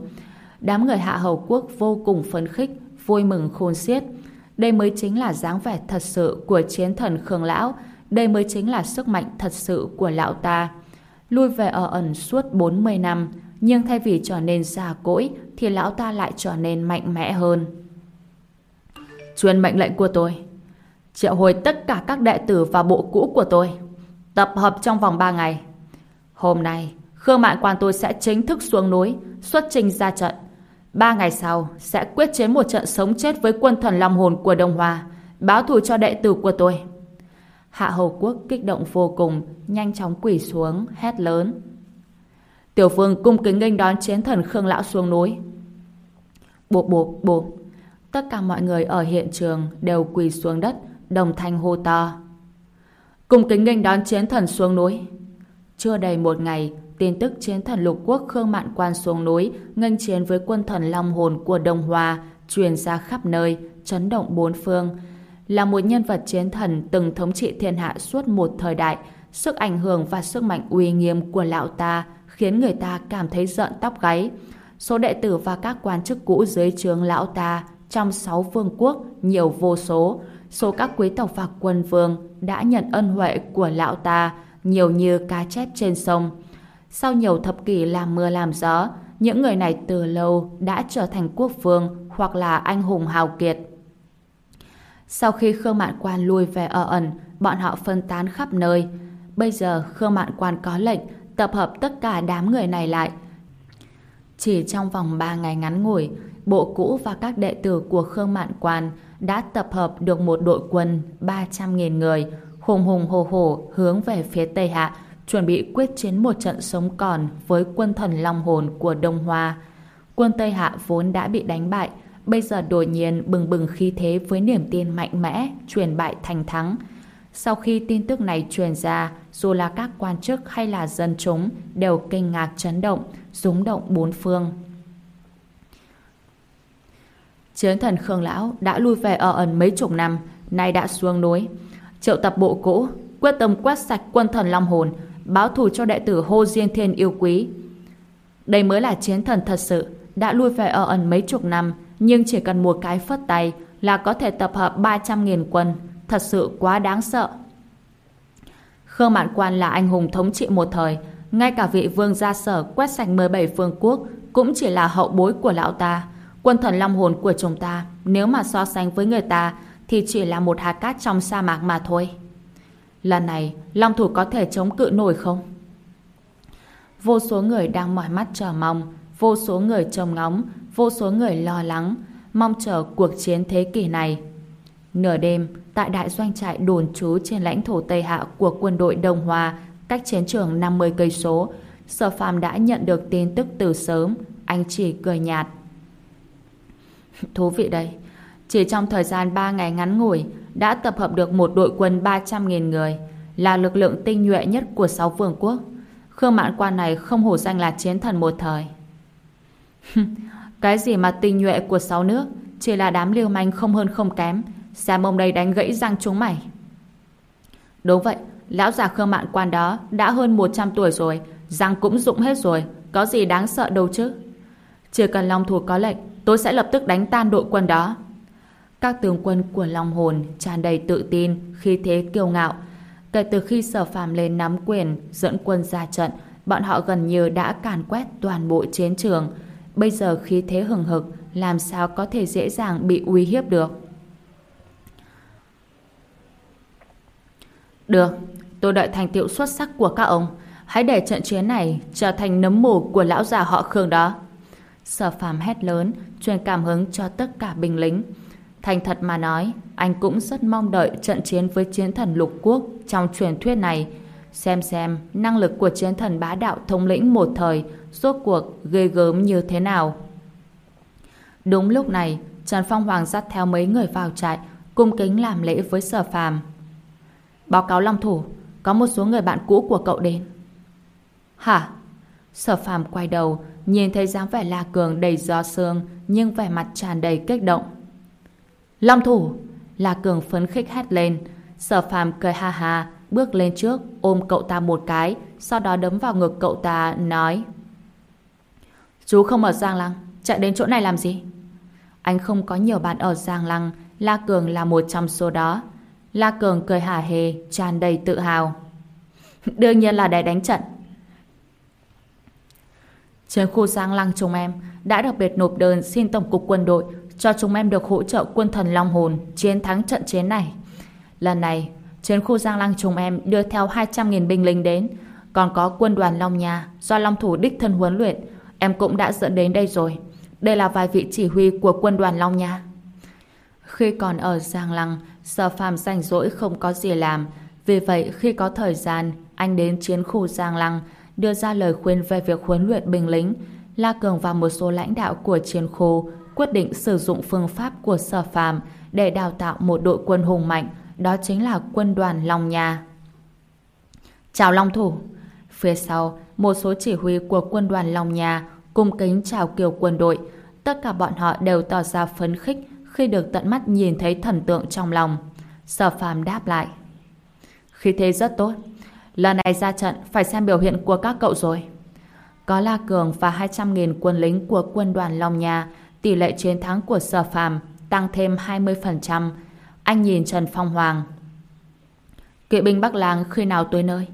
Đám người hạ hầu quốc vô cùng phấn khích, vui mừng khôn xiết. Đây mới chính là dáng vẻ thật sự của chiến thần Khương Lão, đây mới chính là sức mạnh thật sự của lão ta. Lui về ở ẩn suốt 40 năm, nhưng thay vì trở nên già cỗi thì lão ta lại trở nên mạnh mẽ hơn. Truyền mệnh lệnh của tôi, triệu hồi tất cả các đệ tử và bộ cũ của tôi, tập hợp trong vòng 3 ngày. Hôm nay, Khương Mạn Quan tôi sẽ chính thức xuống núi, xuất trình ra trận. Ba ngày sau, sẽ quyết chiến một trận sống chết với quân thần Long Hồn của Đông Hoa, báo thù cho đệ tử của tôi. Hạ Hầu Quốc kích động vô cùng, nhanh chóng quỳ xuống, hét lớn. Tiểu Phương cung kính nghênh đón chiến thần Khương Lão xuống núi. Bộp bộp bộp. Tất cả mọi người ở hiện trường đều quỳ xuống đất, đồng thanh hô to. Cung kính nghênh đón chiến thần xuống núi. Chưa đầy một ngày, tin tức chiến thần lục quốc Khương Mạn Quan xuống núi nghênh chiến với quân thần Long Hồn của Đông Hoa truyền ra khắp nơi, chấn động bốn phương. Là một nhân vật chiến thần từng thống trị thiên hạ suốt một thời đại, sức ảnh hưởng và sức mạnh uy nghiêm của lão ta khiến người ta cảm thấy giận tóc gáy. Số đệ tử và các quan chức cũ dưới trướng lão ta trong sáu vương quốc nhiều vô số. Số các quý tộc và quân vương đã nhận ân huệ của lão ta nhiều như cá chép trên sông. Sau nhiều thập kỷ làm mưa làm gió, những người này từ lâu đã trở thành quốc vương hoặc là anh hùng hào kiệt. Sau khi Khương Mạn Quan lui về ở ẩn, bọn họ phân tán khắp nơi. Bây giờ Khương Mạn Quan có lệnh tập hợp tất cả đám người này lại. Chỉ trong vòng 3 ngày ngắn ngủi, bộ cũ và các đệ tử của Khương Mạn Quan đã tập hợp được một đội quân 300.000 người, hùng hùng hồ hồ hướng về phía Tây Hạ, chuẩn bị quyết chiến một trận sống còn với quân thần Long Hồn của Đông Hoa. Quân Tây Hạ vốn đã bị đánh bại, bây giờ đột nhiên bừng bừng khí thế với niềm tin mạnh mẽ, truyền bại thành thắng. Sau khi tin tức này truyền ra, dù là các quan chức hay là dân chúng đều kinh ngạc chấn động, rúng động bốn phương. Chiến thần Khương Lão đã lui về ở ẩn mấy chục năm, nay đã xuống núi. Triệu tập bộ cũ, quyết tâm quét sạch quân thần Long Hồn, báo thù cho đệ tử Hồ Diên Thiên yêu quý. Đây mới là chiến thần thật sự, đã lui về ở ẩn mấy chục năm, nhưng chỉ cần một cái phất tay là có thể tập hợp 300.000 quân, thật sự quá đáng sợ. Khương Mạn Quan là anh hùng thống trị một thời, ngay cả vị vương gia sở quét sạch 17 phương quốc cũng chỉ là hậu bối của lão ta. Quân thần long hồn của chúng ta, nếu mà so sánh với người ta, thì chỉ là một hạt cát trong sa mạc mà thôi. Lần này, Long Thủ có thể chống cự nổi không? Vô số người đang mỏi mắt chờ mong, vô số người trông ngóng, vô số người lo lắng, mong chờ cuộc chiến thế kỷ này. Nửa đêm, tại đại doanh trại đồn trú trên lãnh thổ Tây Hạ của quân đội Đông Hoa, cách chiến trường 50 cây số, Sở Phàm đã nhận được tin tức từ sớm, anh chỉ cười nhạt. Thú vị đây, chỉ trong thời gian 3 ngày ngắn ngủi đã tập hợp được một đội quân 300.000 người, là lực lượng tinh nhuệ nhất của sáu vương quốc. Khương Mạn Quan này không hổ danh là chiến thần một thời. Cái gì mà tinh nhuệ của sáu nước, chỉ là đám liêu manh không hơn không kém, xem ông đây đánh gãy răng chúng mày. Đúng vậy, lão già Khương Mạn Quan đó đã hơn 100 tuổi rồi, răng cũng rụng hết rồi, có gì đáng sợ đâu chứ. Chỉ cần Long Thủ có lệnh, tôi sẽ lập tức đánh tan đội quân đó. Các tướng quân của Long Hồn tràn đầy tự tin, khi thế kiêu ngạo. Kể từ khi sở phàm lên nắm quyền, dẫn quân ra trận, bọn họ gần như đã càn quét toàn bộ chiến trường. Bây giờ khí thế hừng hực, làm sao có thể dễ dàng bị uy hiếp được. Được, tôi đợi thành tiệu xuất sắc của các ông. Hãy để trận chiến này trở thành nấm mồ của lão già họ Khương đó. Sở phàm hét lớn, truyền cảm hứng cho tất cả binh lính. Thành thật mà nói, anh cũng rất mong đợi trận chiến với chiến thần lục quốc trong truyền thuyết này. Xem xem năng lực của chiến thần bá đạo thống lĩnh một thời rốt cuộc ghê gớm như thế nào. Đúng lúc này, Trần Phong Hoàng dắt theo mấy người vào trại, cung kính làm lễ với sở phàm. Báo cáo Long Thủ, có một số người bạn cũ của cậu đến. Hả? Sở phàm quay đầu, nhìn thấy dáng vẻ La Cường đầy gió sương, nhưng vẻ mặt tràn đầy kích động. Long Thủ! La Cường phấn khích hét lên. Sở phàm cười ha ha, bước lên trước, ôm cậu ta một cái, sau đó đấm vào ngực cậu ta, nói Chú không ở Giang Lăng, chạy đến chỗ này làm gì? Anh không có nhiều bạn ở Giang Lăng, La Cường là một trong số đó. La Cường cười hả hề, tràn đầy tự hào. *laughs* Đương nhiên là để đánh trận. Trên khu Giang Lăng chúng em đã đặc biệt nộp đơn xin Tổng cục quân đội cho chúng em được hỗ trợ quân thần Long Hồn chiến thắng trận chiến này. Lần này, trên khu Giang Lăng chúng em đưa theo 200.000 binh lính đến, còn có quân đoàn Long Nha do Long Thủ đích thân huấn luyện, em cũng đã dẫn đến đây rồi. Đây là vài vị chỉ huy của quân đoàn Long Nha. Khi còn ở Giang Lăng, Sở Phàm rảnh rỗi không có gì làm, vì vậy khi có thời gian, anh đến chiến khu Giang Lăng, đưa ra lời khuyên về việc huấn luyện binh lính. La Cường và một số lãnh đạo của chiến khu quyết định sử dụng phương pháp của Sở Phàm để đào tạo một đội quân hùng mạnh, đó chính là quân đoàn Long Nha. Chào Long Thủ! Phía sau, một số chỉ huy của quân đoàn Long Nha cung kính chào kiều quân đội. Tất cả bọn họ đều tỏ ra phấn khích khi được tận mắt nhìn thấy thần tượng trong lòng. Sở phàm đáp lại. Khi thế rất tốt. Lần này ra trận phải xem biểu hiện của các cậu rồi. Có La Cường và 200.000 quân lính của quân đoàn Long Nha, tỷ lệ chiến thắng của sở phàm tăng thêm 20%. Anh nhìn Trần Phong Hoàng. Kỵ binh Bắc Lang khi nào tới nơi?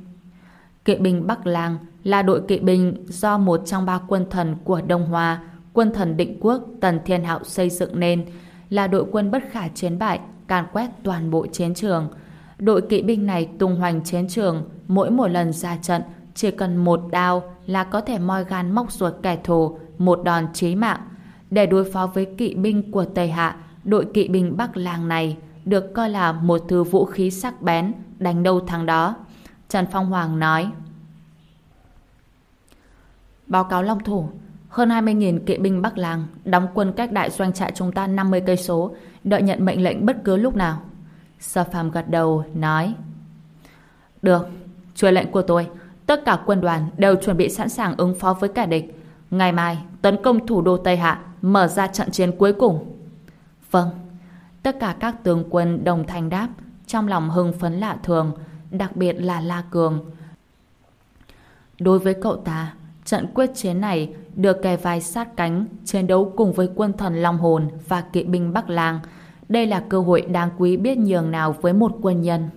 Kỵ binh Bắc Lang là đội kỵ binh do một trong ba quân thần của Đông Hoa, quân thần định quốc Tần Thiên Hạo xây dựng nên, là đội quân bất khả chiến bại, càn quét toàn bộ chiến trường. Đội kỵ binh này tung hoành chiến trường, mỗi một lần ra trận, chỉ cần một đao là có thể moi gan móc ruột kẻ thù, một đòn chí mạng. Để đối phó với kỵ binh của Tây Hạ, đội kỵ binh Bắc Lang này được coi là một thứ vũ khí sắc bén, đánh đâu thắng đó. Trần Phong Hoàng nói Báo cáo Long Thủ hơn 20.000 kỵ binh Bắc Lang đóng quân cách đại doanh trại chúng ta 50 cây số, đợi nhận mệnh lệnh bất cứ lúc nào. Sở Phàm gật đầu nói: "Được, truyền lệnh của tôi, tất cả quân đoàn đều chuẩn bị sẵn sàng ứng phó với kẻ địch. Ngày mai tấn công thủ đô Tây Hạ, mở ra trận chiến cuối cùng." "Vâng." Tất cả các tướng quân đồng thanh đáp, trong lòng hưng phấn lạ thường, đặc biệt là La Cường. Đối với cậu ta, trận quyết chiến này được kề vai sát cánh chiến đấu cùng với quân thần Long Hồn và kỵ binh Bắc Lang. Đây là cơ hội đáng quý biết nhường nào với một quân nhân.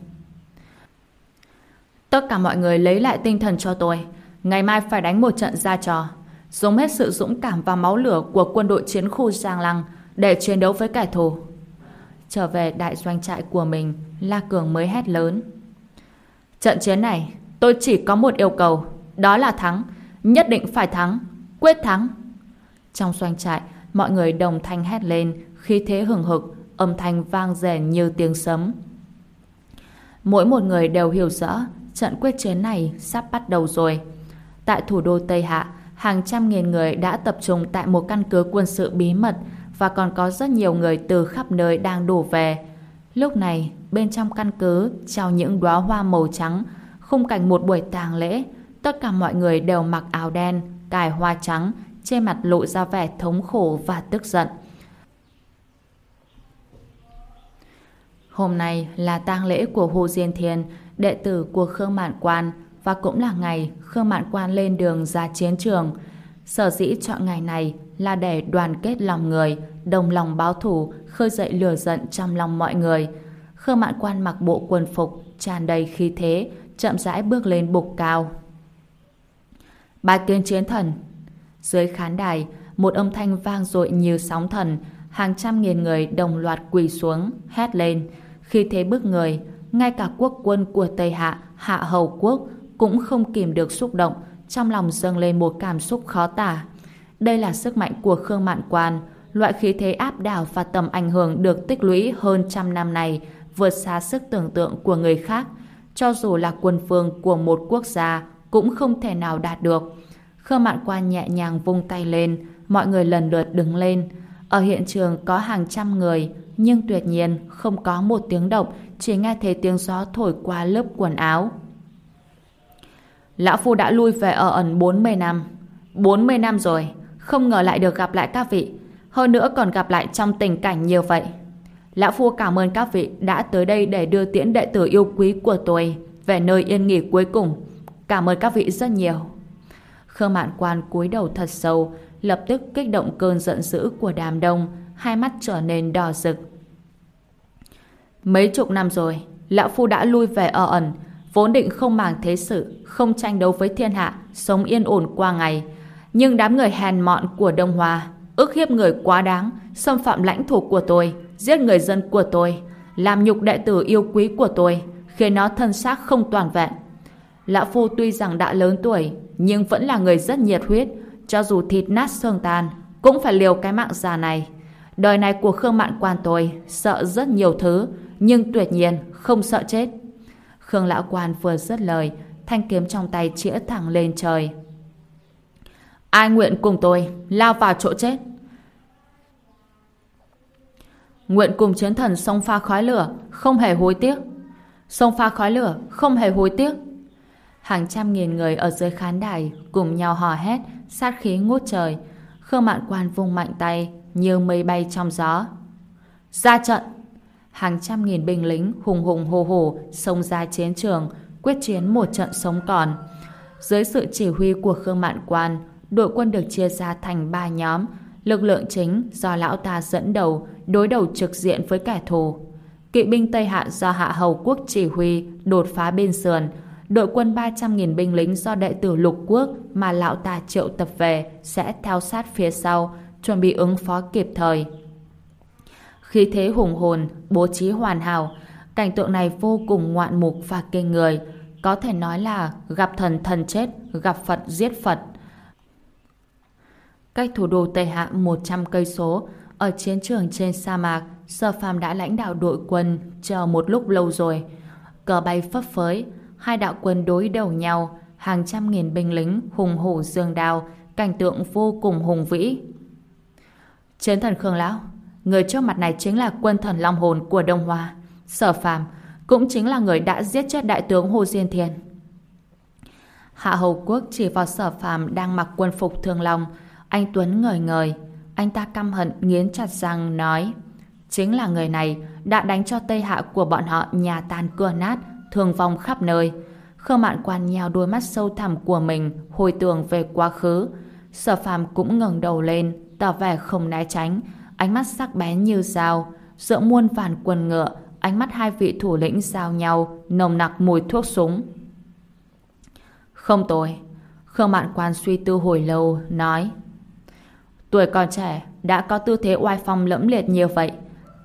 Tất cả mọi người lấy lại tinh thần cho tôi. Ngày mai phải đánh một trận ra trò. Dùng hết sự dũng cảm và máu lửa của quân đội chiến khu Giang Lăng để chiến đấu với kẻ thù. Trở về đại doanh trại của mình, La Cường mới hét lớn. Trận chiến này, tôi chỉ có một yêu cầu, đó là thắng. Nhất định phải thắng quyết thắng. Trong doanh trại, mọi người đồng thanh hét lên, khi thế hừng hực, âm thanh vang rèn như tiếng sấm. Mỗi một người đều hiểu rõ, trận quyết chiến này sắp bắt đầu rồi. Tại thủ đô Tây Hạ, hàng trăm nghìn người đã tập trung tại một căn cứ quân sự bí mật và còn có rất nhiều người từ khắp nơi đang đổ về. Lúc này, bên trong căn cứ trao những đóa hoa màu trắng, khung cảnh một buổi tang lễ, tất cả mọi người đều mặc áo đen, cài hoa trắng, trên mặt lộ ra vẻ thống khổ và tức giận. Hôm nay là tang lễ của Hồ Diên Thiên, đệ tử của Khương Mạn Quan và cũng là ngày Khương Mạn Quan lên đường ra chiến trường. Sở dĩ chọn ngày này là để đoàn kết lòng người, đồng lòng báo thù, khơi dậy lửa giận trong lòng mọi người. Khương Mạn Quan mặc bộ quần phục, tràn đầy khí thế, chậm rãi bước lên bục cao. bài kiến chiến thần Dưới khán đài, một âm thanh vang dội như sóng thần, hàng trăm nghìn người đồng loạt quỳ xuống, hét lên. Khi thế bước người, ngay cả quốc quân của Tây Hạ, Hạ Hầu Quốc cũng không kìm được xúc động, trong lòng dâng lên một cảm xúc khó tả. Đây là sức mạnh của Khương Mạn Quan, loại khí thế áp đảo và tầm ảnh hưởng được tích lũy hơn trăm năm này vượt xa sức tưởng tượng của người khác. Cho dù là quân phương của một quốc gia cũng không thể nào đạt được. Khương Mạn Quan nhẹ nhàng vung tay lên, mọi người lần lượt đứng lên. Ở hiện trường có hàng trăm người, nhưng tuyệt nhiên không có một tiếng động, chỉ nghe thấy tiếng gió thổi qua lớp quần áo. Lão Phu đã lui về ở ẩn 40 năm. 40 năm rồi, không ngờ lại được gặp lại các vị. Hơn nữa còn gặp lại trong tình cảnh nhiều vậy. Lão Phu cảm ơn các vị đã tới đây để đưa tiễn đệ tử yêu quý của tôi về nơi yên nghỉ cuối cùng. Cảm ơn các vị rất nhiều. Khương Mạn Quan cúi đầu thật sâu, lập tức kích động cơn giận dữ của đám đông, hai mắt trở nên đỏ rực. Mấy chục năm rồi, Lão Phu đã lui về ở ẩn, vốn định không màng thế sự, không tranh đấu với thiên hạ, sống yên ổn qua ngày. Nhưng đám người hèn mọn của Đông Hoa, ức hiếp người quá đáng, xâm phạm lãnh thổ của tôi, giết người dân của tôi, làm nhục đệ tử yêu quý của tôi, khiến nó thân xác không toàn vẹn. Lão Phu tuy rằng đã lớn tuổi, nhưng vẫn là người rất nhiệt huyết, cho dù thịt nát xương tan, cũng phải liều cái mạng già này. Đời này của Khương Mạn Quan tôi sợ rất nhiều thứ, nhưng tuyệt nhiên không sợ chết. Khương Lão Quan vừa dứt lời, thanh kiếm trong tay chĩa thẳng lên trời. Ai nguyện cùng tôi lao vào chỗ chết? Nguyện cùng chiến thần sông pha khói lửa, không hề hối tiếc. Sông pha khói lửa, không hề hối tiếc. Hàng trăm nghìn người ở dưới khán đài cùng nhau hò hét, sát khí ngút trời. Khương Mạn Quan vung mạnh tay, như mây bay trong gió. Ra trận! Hàng trăm nghìn binh lính hùng hùng hồ hồ xông ra chiến trường, quyết chiến một trận sống còn. Dưới sự chỉ huy của Khương Mạn Quan, đội quân được chia ra thành ba nhóm. Lực lượng chính do lão ta dẫn đầu, đối đầu trực diện với kẻ thù. Kỵ binh Tây Hạ do Hạ Hầu Quốc chỉ huy, đột phá bên sườn. Đội quân 300.000 binh lính do đệ tử lục quốc mà lão ta triệu tập về sẽ theo sát phía sau, chuẩn bị ứng phó kịp thời. Khí thế hùng hồn, bố trí hoàn hảo, cảnh tượng này vô cùng ngoạn mục và kinh người, có thể nói là gặp thần thần chết, gặp Phật giết Phật. Cách thủ đô Tây Hạ 100 cây số, ở chiến trường trên sa mạc, Sở Phàm đã lãnh đạo đội quân chờ một lúc lâu rồi. Cờ bay phấp phới, hai đạo quân đối đầu nhau, hàng trăm nghìn binh lính hùng hổ dương đao, cảnh tượng vô cùng hùng vĩ. Chiến thần Khương Lão, người trước mặt này chính là quân thần Long Hồn của Đông Hoa. Sở Phàm cũng chính là người đã giết chết đại tướng Hồ Diên Thiên. Hạ Hầu Quốc chỉ vào Sở Phàm đang mặc quân phục thường long, anh Tuấn ngời ngời, anh ta căm hận nghiến chặt răng nói chính là người này đã đánh cho Tây Hạ của bọn họ nhà tan cửa nát, thương vong khắp nơi. Khương Mạn Quan nheo đôi mắt sâu thẳm của mình hồi tưởng về quá khứ. Sở Phàm cũng ngẩng đầu lên, tỏ vẻ không né tránh, ánh mắt sắc bén như dao, giữa muôn vàn quần ngựa, ánh mắt hai vị thủ lĩnh giao nhau, nồng nặc mùi thuốc súng. Không tồi. Khương Mạn Quan suy tư hồi lâu, nói Tuổi còn trẻ, đã có tư thế oai phong lẫm liệt như vậy.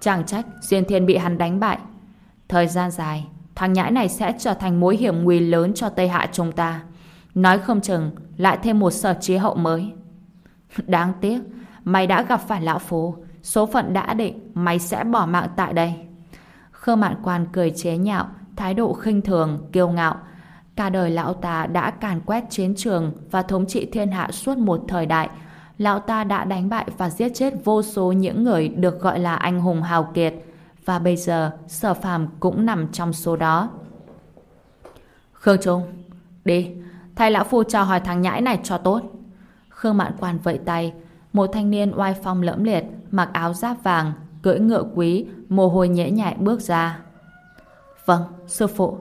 Chẳng trách Duyên Thiên bị hắn đánh bại. Thời gian dài, thằng nhãi này sẽ trở thành mối hiểm nguy lớn cho Tây Hạ chúng ta. Nói không chừng, lại thêm một sở trí hậu mới. *laughs* Đáng tiếc, mày đã gặp phải lão phố. Số phận đã định, mày sẽ bỏ mạng tại đây. Khương Mạn Quan cười chế nhạo, thái độ khinh thường, kiêu ngạo. Cả đời lão ta đã càn quét chiến trường và thống trị thiên hạ suốt một thời đại. Lão ta đã đánh bại và giết chết vô số những người được gọi là anh hùng hào kiệt. Và bây giờ, sở phàm cũng nằm trong số đó. Khương Trung, đi, thay lão phu chào hỏi thằng nhãi này cho tốt. Khương Mạn Quan vẫy tay, một thanh niên oai phong lẫm liệt, mặc áo giáp vàng, cưỡi ngựa quý, mồ hôi nhễ nhại bước ra. Vâng, sư phụ.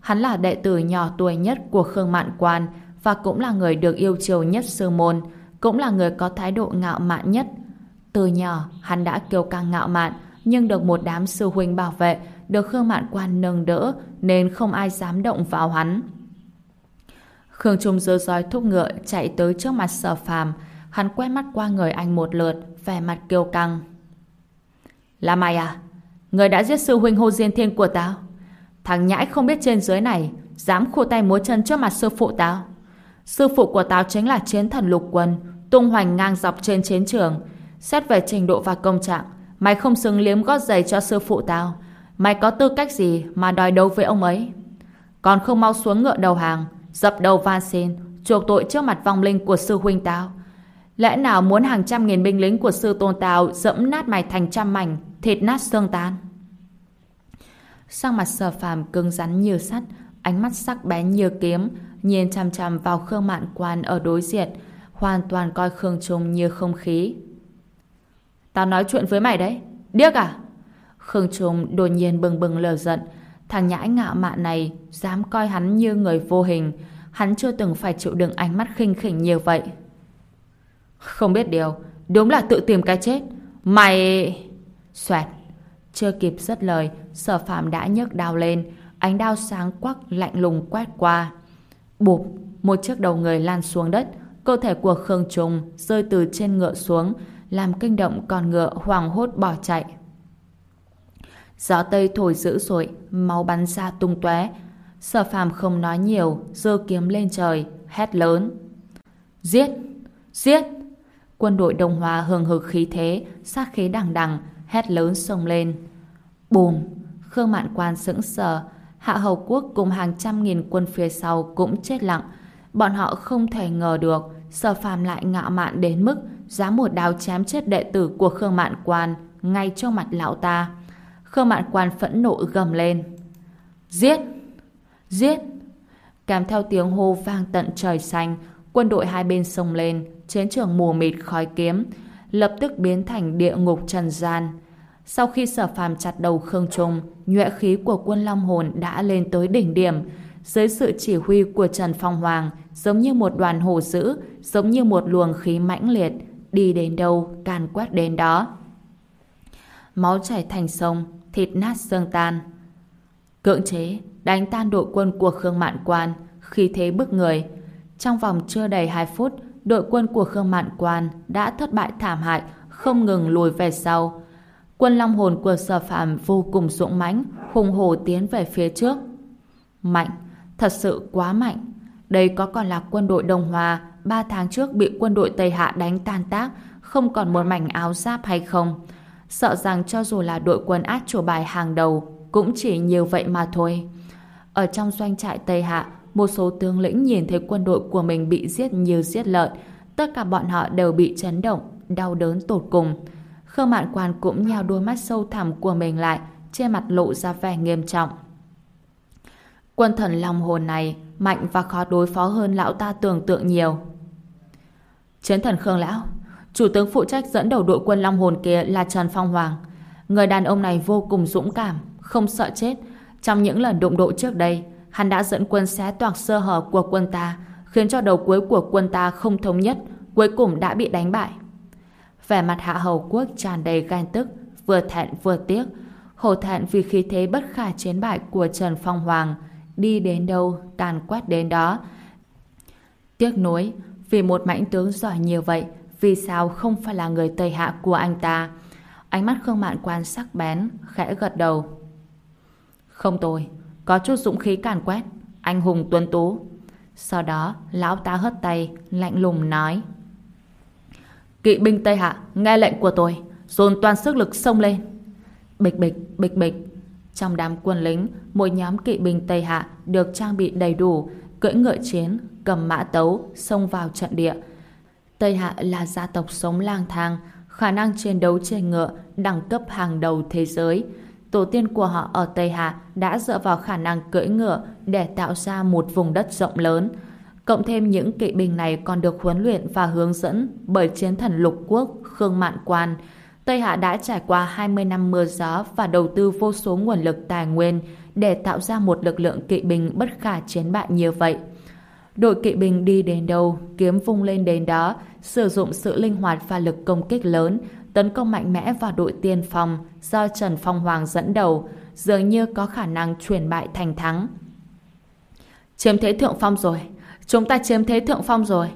Hắn là đệ tử nhỏ tuổi nhất của Khương Mạn Quan và cũng là người được yêu chiều nhất sư môn, cũng là người có thái độ ngạo mạn nhất. Từ nhỏ, hắn đã kiêu căng ngạo mạn, nhưng được một đám sư huynh bảo vệ, được Khương Mạn Quan nâng đỡ, nên không ai dám động vào hắn. Khương Trung dơ roi thúc ngựa chạy tới trước mặt sở phàm, hắn quét mắt qua người anh một lượt, vẻ mặt kiêu căng. Là mày à? Người đã giết sư huynh Hồ Diên Thiên của tao? Thằng nhãi không biết trên dưới này, dám khua tay múa chân trước mặt sư phụ tao. Sư phụ của tao chính là chiến thần lục quân, tung hoành ngang dọc trên chiến trường. Xét về trình độ và công trạng, mày không xứng liếm gót giày cho sư phụ tao. Mày có tư cách gì mà đòi đấu với ông ấy? Còn không mau xuống ngựa đầu hàng, dập đầu van xin, chuộc tội trước mặt vong linh của sư huynh tao. Lẽ nào muốn hàng trăm nghìn binh lính của sư tôn tao dẫm nát mày thành trăm mảnh, thịt nát xương tan? Sang mặt sở phàm cứng rắn như sắt, ánh mắt sắc bén như kiếm, nhìn chằm chằm vào Khương Mạn Quan ở đối diện, hoàn toàn coi Khương Trung như không khí. Tao nói chuyện với mày đấy, điếc à? Khương Trung đột nhiên bừng bừng lờ giận, thằng nhãi ngạo mạn này dám coi hắn như người vô hình, hắn chưa từng phải chịu đựng ánh mắt khinh khỉnh như vậy. Không biết điều, đúng là tự tìm cái chết. Mày... Xoẹt. Chưa kịp dứt lời, sở phạm đã nhấc đao lên, ánh đao sáng quắc lạnh lùng quét qua. Bụp, một chiếc đầu người lan xuống đất, cơ thể của Khương trùng rơi từ trên ngựa xuống, làm kinh động con ngựa hoảng hốt bỏ chạy. Gió tây thổi dữ dội, máu bắn ra tung tóe. Sở phàm không nói nhiều, giơ kiếm lên trời, hét lớn. Giết! Giết! Quân đội Đông Hoa hừng hực khí thế, sát khí đằng đằng, hét lớn xông lên. Bùm! Khương Mạn Quan sững sờ, Hạ Hầu Quốc cùng hàng trăm nghìn quân phía sau cũng chết lặng. Bọn họ không thể ngờ được Sở Phàm lại ngạo mạn đến mức dám một đao chém chết đệ tử của Khương Mạn Quan ngay trong mặt lão ta. Khương Mạn Quan phẫn nộ gầm lên. Giết! Giết! Kèm theo tiếng hô vang tận trời xanh, quân đội hai bên sông lên, chiến trường mù mịt khói kiếm, lập tức biến thành địa ngục trần gian. Sau khi sở phàm chặt đầu Khương Trung, nhuệ khí của quân Long Hồn đã lên tới đỉnh điểm. Dưới sự chỉ huy của Trần Phong Hoàng, giống như một đoàn hổ dữ, giống như một luồng khí mãnh liệt, đi đến đâu, càn quét đến đó. Máu chảy thành sông, thịt nát xương tan. Cưỡng chế, đánh tan đội quân của Khương Mạn Quan, khi thế bức người. Trong vòng chưa đầy 2 phút, đội quân của Khương Mạn Quan đã thất bại thảm hại, không ngừng lùi về sau. Quân long hồn của sở phạm vô cùng dũng mãnh, hùng hổ tiến về phía trước. Mạnh, thật sự quá mạnh. Đây có còn là quân đội Đông Hòa 3 tháng trước bị quân đội Tây Hạ đánh tan tác, không còn một mảnh áo giáp hay không? Sợ rằng cho dù là đội quân át chủ bài hàng đầu, cũng chỉ nhiều vậy mà thôi. Ở trong doanh trại Tây Hạ, một số tướng lĩnh nhìn thấy quân đội của mình bị giết như giết lợn. Tất cả bọn họ đều bị chấn động, đau đớn tột cùng. Khương Mạn Quan cũng nhào đôi mắt sâu thẳm của mình lại, trên mặt lộ ra vẻ nghiêm trọng. Quân thần long hồn này mạnh và khó đối phó hơn lão ta tưởng tượng nhiều. Chiến thần Khương Lão, chủ tướng phụ trách dẫn đầu đội quân long hồn kia là Trần Phong Hoàng. Người đàn ông này vô cùng dũng cảm, không sợ chết. Trong những lần đụng độ trước đây, hắn đã dẫn quân xé toạc sơ hở của quân ta, khiến cho đầu cuối của quân ta không thống nhất, cuối cùng đã bị đánh bại. Vẻ mặt hạ hầu quốc tràn đầy gan tức, vừa thẹn vừa tiếc, hổ thẹn vì khí thế bất khả chiến bại của Trần Phong Hoàng, đi đến đâu tàn quét đến đó. Tiếc nuối, vì một mãnh tướng giỏi như vậy, vì sao không phải là người Tây Hạ của anh ta? Ánh mắt Khương Mạn quan sắc bén, khẽ gật đầu. Không tôi, có chút dũng khí càn quét, anh hùng tuấn tú. Sau đó, lão ta hất tay, lạnh lùng nói. Kỵ binh Tây Hạ, nghe lệnh của tôi, dồn toàn sức lực xông lên. Bịch bịch, bịch bịch. Trong đám quân lính, mỗi nhóm kỵ binh Tây Hạ được trang bị đầy đủ, cưỡi ngựa chiến, cầm mã tấu, xông vào trận địa. Tây Hạ là gia tộc sống lang thang, khả năng chiến đấu trên ngựa, đẳng cấp hàng đầu thế giới. Tổ tiên của họ ở Tây Hạ đã dựa vào khả năng cưỡi ngựa để tạo ra một vùng đất rộng lớn. Cộng thêm những kỵ binh này còn được huấn luyện và hướng dẫn bởi chiến thần lục quốc Khương Mạn Quan. Tây Hạ đã trải qua 20 năm mưa gió và đầu tư vô số nguồn lực tài nguyên để tạo ra một lực lượng kỵ binh bất khả chiến bại như vậy. Đội kỵ binh đi đến đâu, kiếm vung lên đến đó, sử dụng sự linh hoạt và lực công kích lớn, tấn công mạnh mẽ vào đội tiên phong do Trần Phong Hoàng dẫn đầu, dường như có khả năng chuyển bại thành thắng. Chiếm thế thượng phong rồi, chúng ta chiếm thế thượng phong rồi.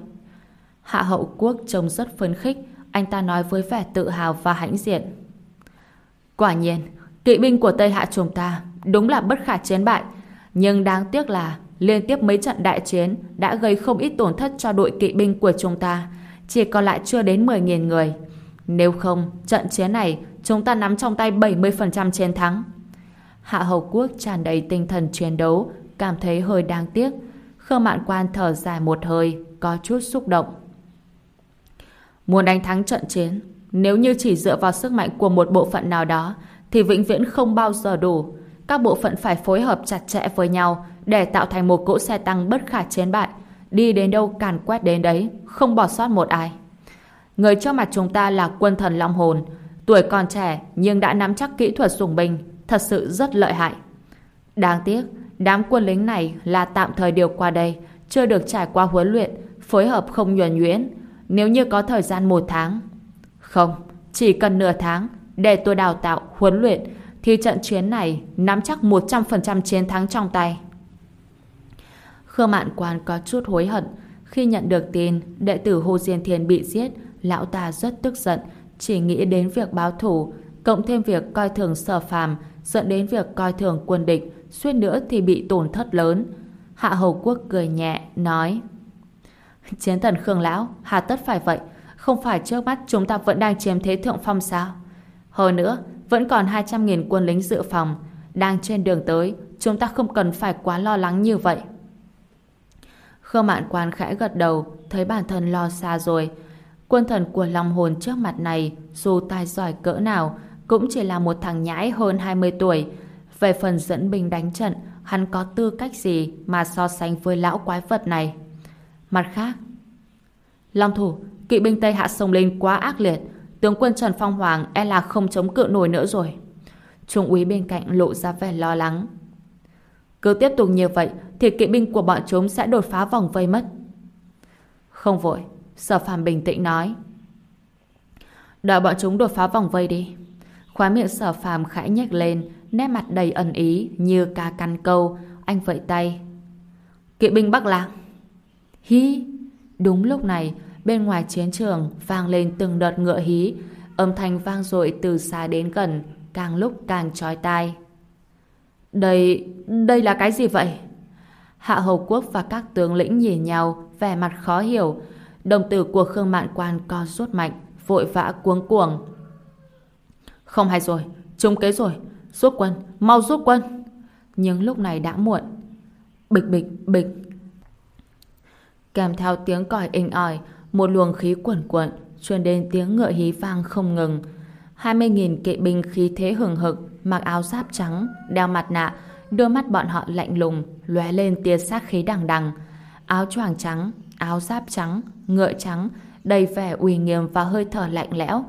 Hạ hậu quốc trông rất phấn khích, anh ta nói với vẻ tự hào và hãnh diện. Quả nhiên, kỵ binh của Tây Hạ chúng ta đúng là bất khả chiến bại, nhưng đáng tiếc là liên tiếp mấy trận đại chiến đã gây không ít tổn thất cho đội kỵ binh của chúng ta, chỉ còn lại chưa đến 10.000 người. Nếu không, trận chiến này chúng ta nắm trong tay 70% chiến thắng. Hạ Hầu Quốc tràn đầy tinh thần chiến đấu, cảm thấy hơi đáng tiếc. Khương Mạn Quan thở dài một hơi, có chút xúc động. Muốn đánh thắng trận chiến, nếu như chỉ dựa vào sức mạnh của một bộ phận nào đó, thì vĩnh viễn không bao giờ đủ. Các bộ phận phải phối hợp chặt chẽ với nhau để tạo thành một cỗ xe tăng bất khả chiến bại. Đi đến đâu càn quét đến đấy, không bỏ sót một ai. Người trước mặt chúng ta là quân thần Long Hồn, tuổi còn trẻ nhưng đã nắm chắc kỹ thuật dùng binh, thật sự rất lợi hại. Đáng tiếc, đám quân lính này là tạm thời điều qua đây, chưa được trải qua huấn luyện, phối hợp không nhuần nhuyễn. Nếu như có thời gian một tháng, không, chỉ cần nửa tháng để tôi đào tạo, huấn luyện, thì trận chiến này nắm chắc 100% chiến thắng trong tay. Khương Mạn Quan có chút hối hận khi nhận được tin đệ tử Hồ Diên Thiên bị giết, lão ta rất tức giận, chỉ nghĩ đến việc báo thủ, cộng thêm việc coi thường sở phàm, dẫn đến việc coi thường quân địch, suýt nữa thì bị tổn thất lớn. Hạ Hầu Quốc cười nhẹ, nói Chiến thần Khương Lão, hà tất phải vậy, không phải trước mắt chúng ta vẫn đang chiếm thế thượng phong sao? Hơn nữa, vẫn còn 200.000 quân lính dự phòng, đang trên đường tới, chúng ta không cần phải quá lo lắng như vậy. Khương Mạn Quan khẽ gật đầu, thấy bản thân lo xa rồi, Quân thần của long hồn trước mặt này, dù tài giỏi cỡ nào, cũng chỉ là một thằng nhãi hơn 20 tuổi. Về phần dẫn binh đánh trận, hắn có tư cách gì mà so sánh với lão quái vật này? Mặt khác, Long thủ, kỵ binh Tây Hạ sông lên quá ác liệt, tướng quân Trần Phong Hoàng e là không chống cự nổi nữa rồi. Trung úy bên cạnh lộ ra vẻ lo lắng. Cứ tiếp tục như vậy thì kỵ binh của bọn chúng sẽ đột phá vòng vây mất. Không vội, Sở phàm bình tĩnh nói. Đợi bọn chúng đột phá vòng vây đi. Khóa miệng sở phàm khẽ nhếch lên, nét mặt đầy ẩn ý như ca căn câu. Anh vẫy tay. Kỵ binh Bắc Lạc. Hí! Đúng lúc này, bên ngoài chiến trường vang lên từng đợt ngựa hí. Âm thanh vang dội từ xa đến gần, càng lúc càng trói tai. Đây... đây là cái gì vậy? Hạ Hầu Quốc và các tướng lĩnh nhìn nhau, vẻ mặt khó hiểu, Đồng tử của Khương Mạn Quan co rút mạnh, vội vã cuống cuồng. Không hay rồi, trúng kế rồi. Rút quân, mau rút quân. Nhưng lúc này đã muộn. Bịch bịch bịch. Kèm theo tiếng còi inh ỏi, một luồng khí quẩn quẩn, truyền đến tiếng ngựa hí vang không ngừng. 20.000 kỵ binh khí thế hừng hực, mặc áo giáp trắng, đeo mặt nạ, đôi mắt bọn họ lạnh lùng, lóe lên tia sát khí đằng đằng. Áo choàng trắng, áo giáp trắng, ngựa trắng, đầy vẻ uy nghiêm và hơi thở lạnh lẽo.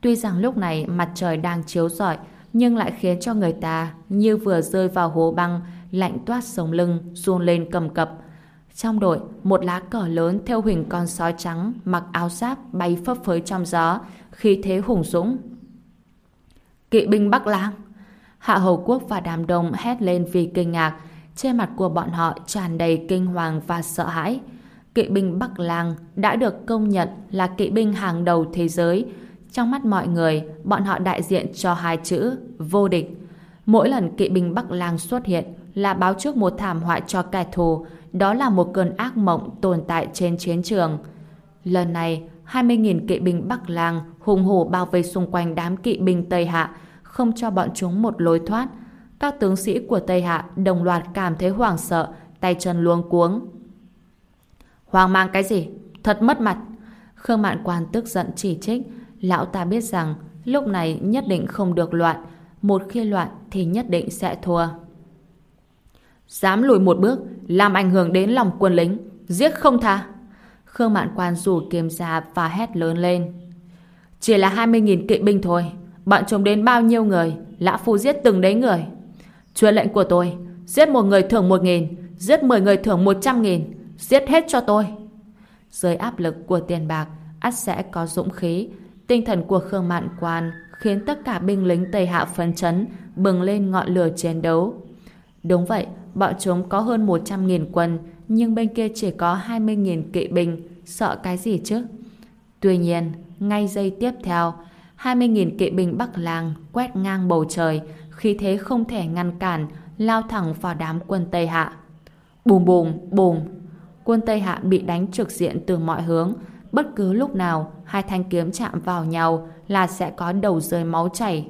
Tuy rằng lúc này mặt trời đang chiếu rọi, nhưng lại khiến cho người ta như vừa rơi vào hố băng, lạnh toát sống lưng, run lên cầm cập. Trong đội, một lá cờ lớn theo hình con sói trắng mặc áo giáp bay phấp phới trong gió, khí thế hùng dũng. Kỵ binh Bắc Lang Hạ Hầu Quốc và đám đông hét lên vì kinh ngạc, trên mặt của bọn họ tràn đầy kinh hoàng và sợ hãi kỵ binh Bắc Lang đã được công nhận là kỵ binh hàng đầu thế giới. Trong mắt mọi người, bọn họ đại diện cho hai chữ vô địch. Mỗi lần kỵ binh Bắc Lang xuất hiện là báo trước một thảm họa cho kẻ thù, đó là một cơn ác mộng tồn tại trên chiến trường. Lần này, 20.000 kỵ binh Bắc Lang hùng hổ bao vây xung quanh đám kỵ binh Tây Hạ, không cho bọn chúng một lối thoát. Các tướng sĩ của Tây Hạ đồng loạt cảm thấy hoảng sợ, tay chân luống cuống, Hoang mang cái gì? Thật mất mặt. Khương Mạn Quan tức giận chỉ trích. Lão ta biết rằng lúc này nhất định không được loạn. Một khi loạn thì nhất định sẽ thua. Dám lùi một bước, làm ảnh hưởng đến lòng quân lính. Giết không tha. Khương Mạn Quan rủ kiếm ra và hét lớn lên. Chỉ là 20.000 kỵ binh thôi. Bọn chúng đến bao nhiêu người? Lã Phu giết từng đấy người. Truyền lệnh của tôi. Giết một người thưởng 1.000. Giết 10 người thưởng 100.000 giết hết cho tôi. Dưới áp lực của tiền bạc, ắt sẽ có dũng khí. Tinh thần của Khương Mạn Quan khiến tất cả binh lính Tây Hạ phấn chấn, bừng lên ngọn lửa chiến đấu. Đúng vậy, bọn chúng có hơn 100.000 quân, nhưng bên kia chỉ có 20.000 kỵ binh, sợ cái gì chứ? Tuy nhiên, ngay giây tiếp theo, 20.000 kỵ binh Bắc Lang quét ngang bầu trời, khí thế không thể ngăn cản, lao thẳng vào đám quân Tây Hạ. Bùm bùm, bùm. Quân Tây Hạ bị đánh trực diện từ mọi hướng, bất cứ lúc nào hai thanh kiếm chạm vào nhau là sẽ có đầu rơi máu chảy.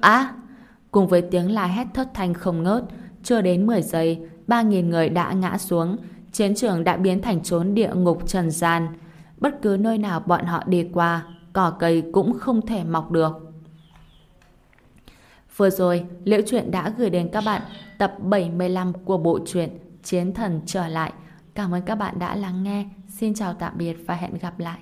Á! cùng với tiếng la hét thất thanh không ngớt, chưa đến 10 giây, 3.000 người đã ngã xuống, chiến trường đã biến thành chốn địa ngục trần gian. Bất cứ nơi nào bọn họ đi qua, cỏ cây cũng không thể mọc được. Vừa rồi, Liễu Chuyện đã gửi đến các bạn tập 75 của bộ truyện Chiến Thần Trở Lại. Cảm ơn các bạn đã lắng nghe. Xin chào tạm biệt và hẹn gặp lại.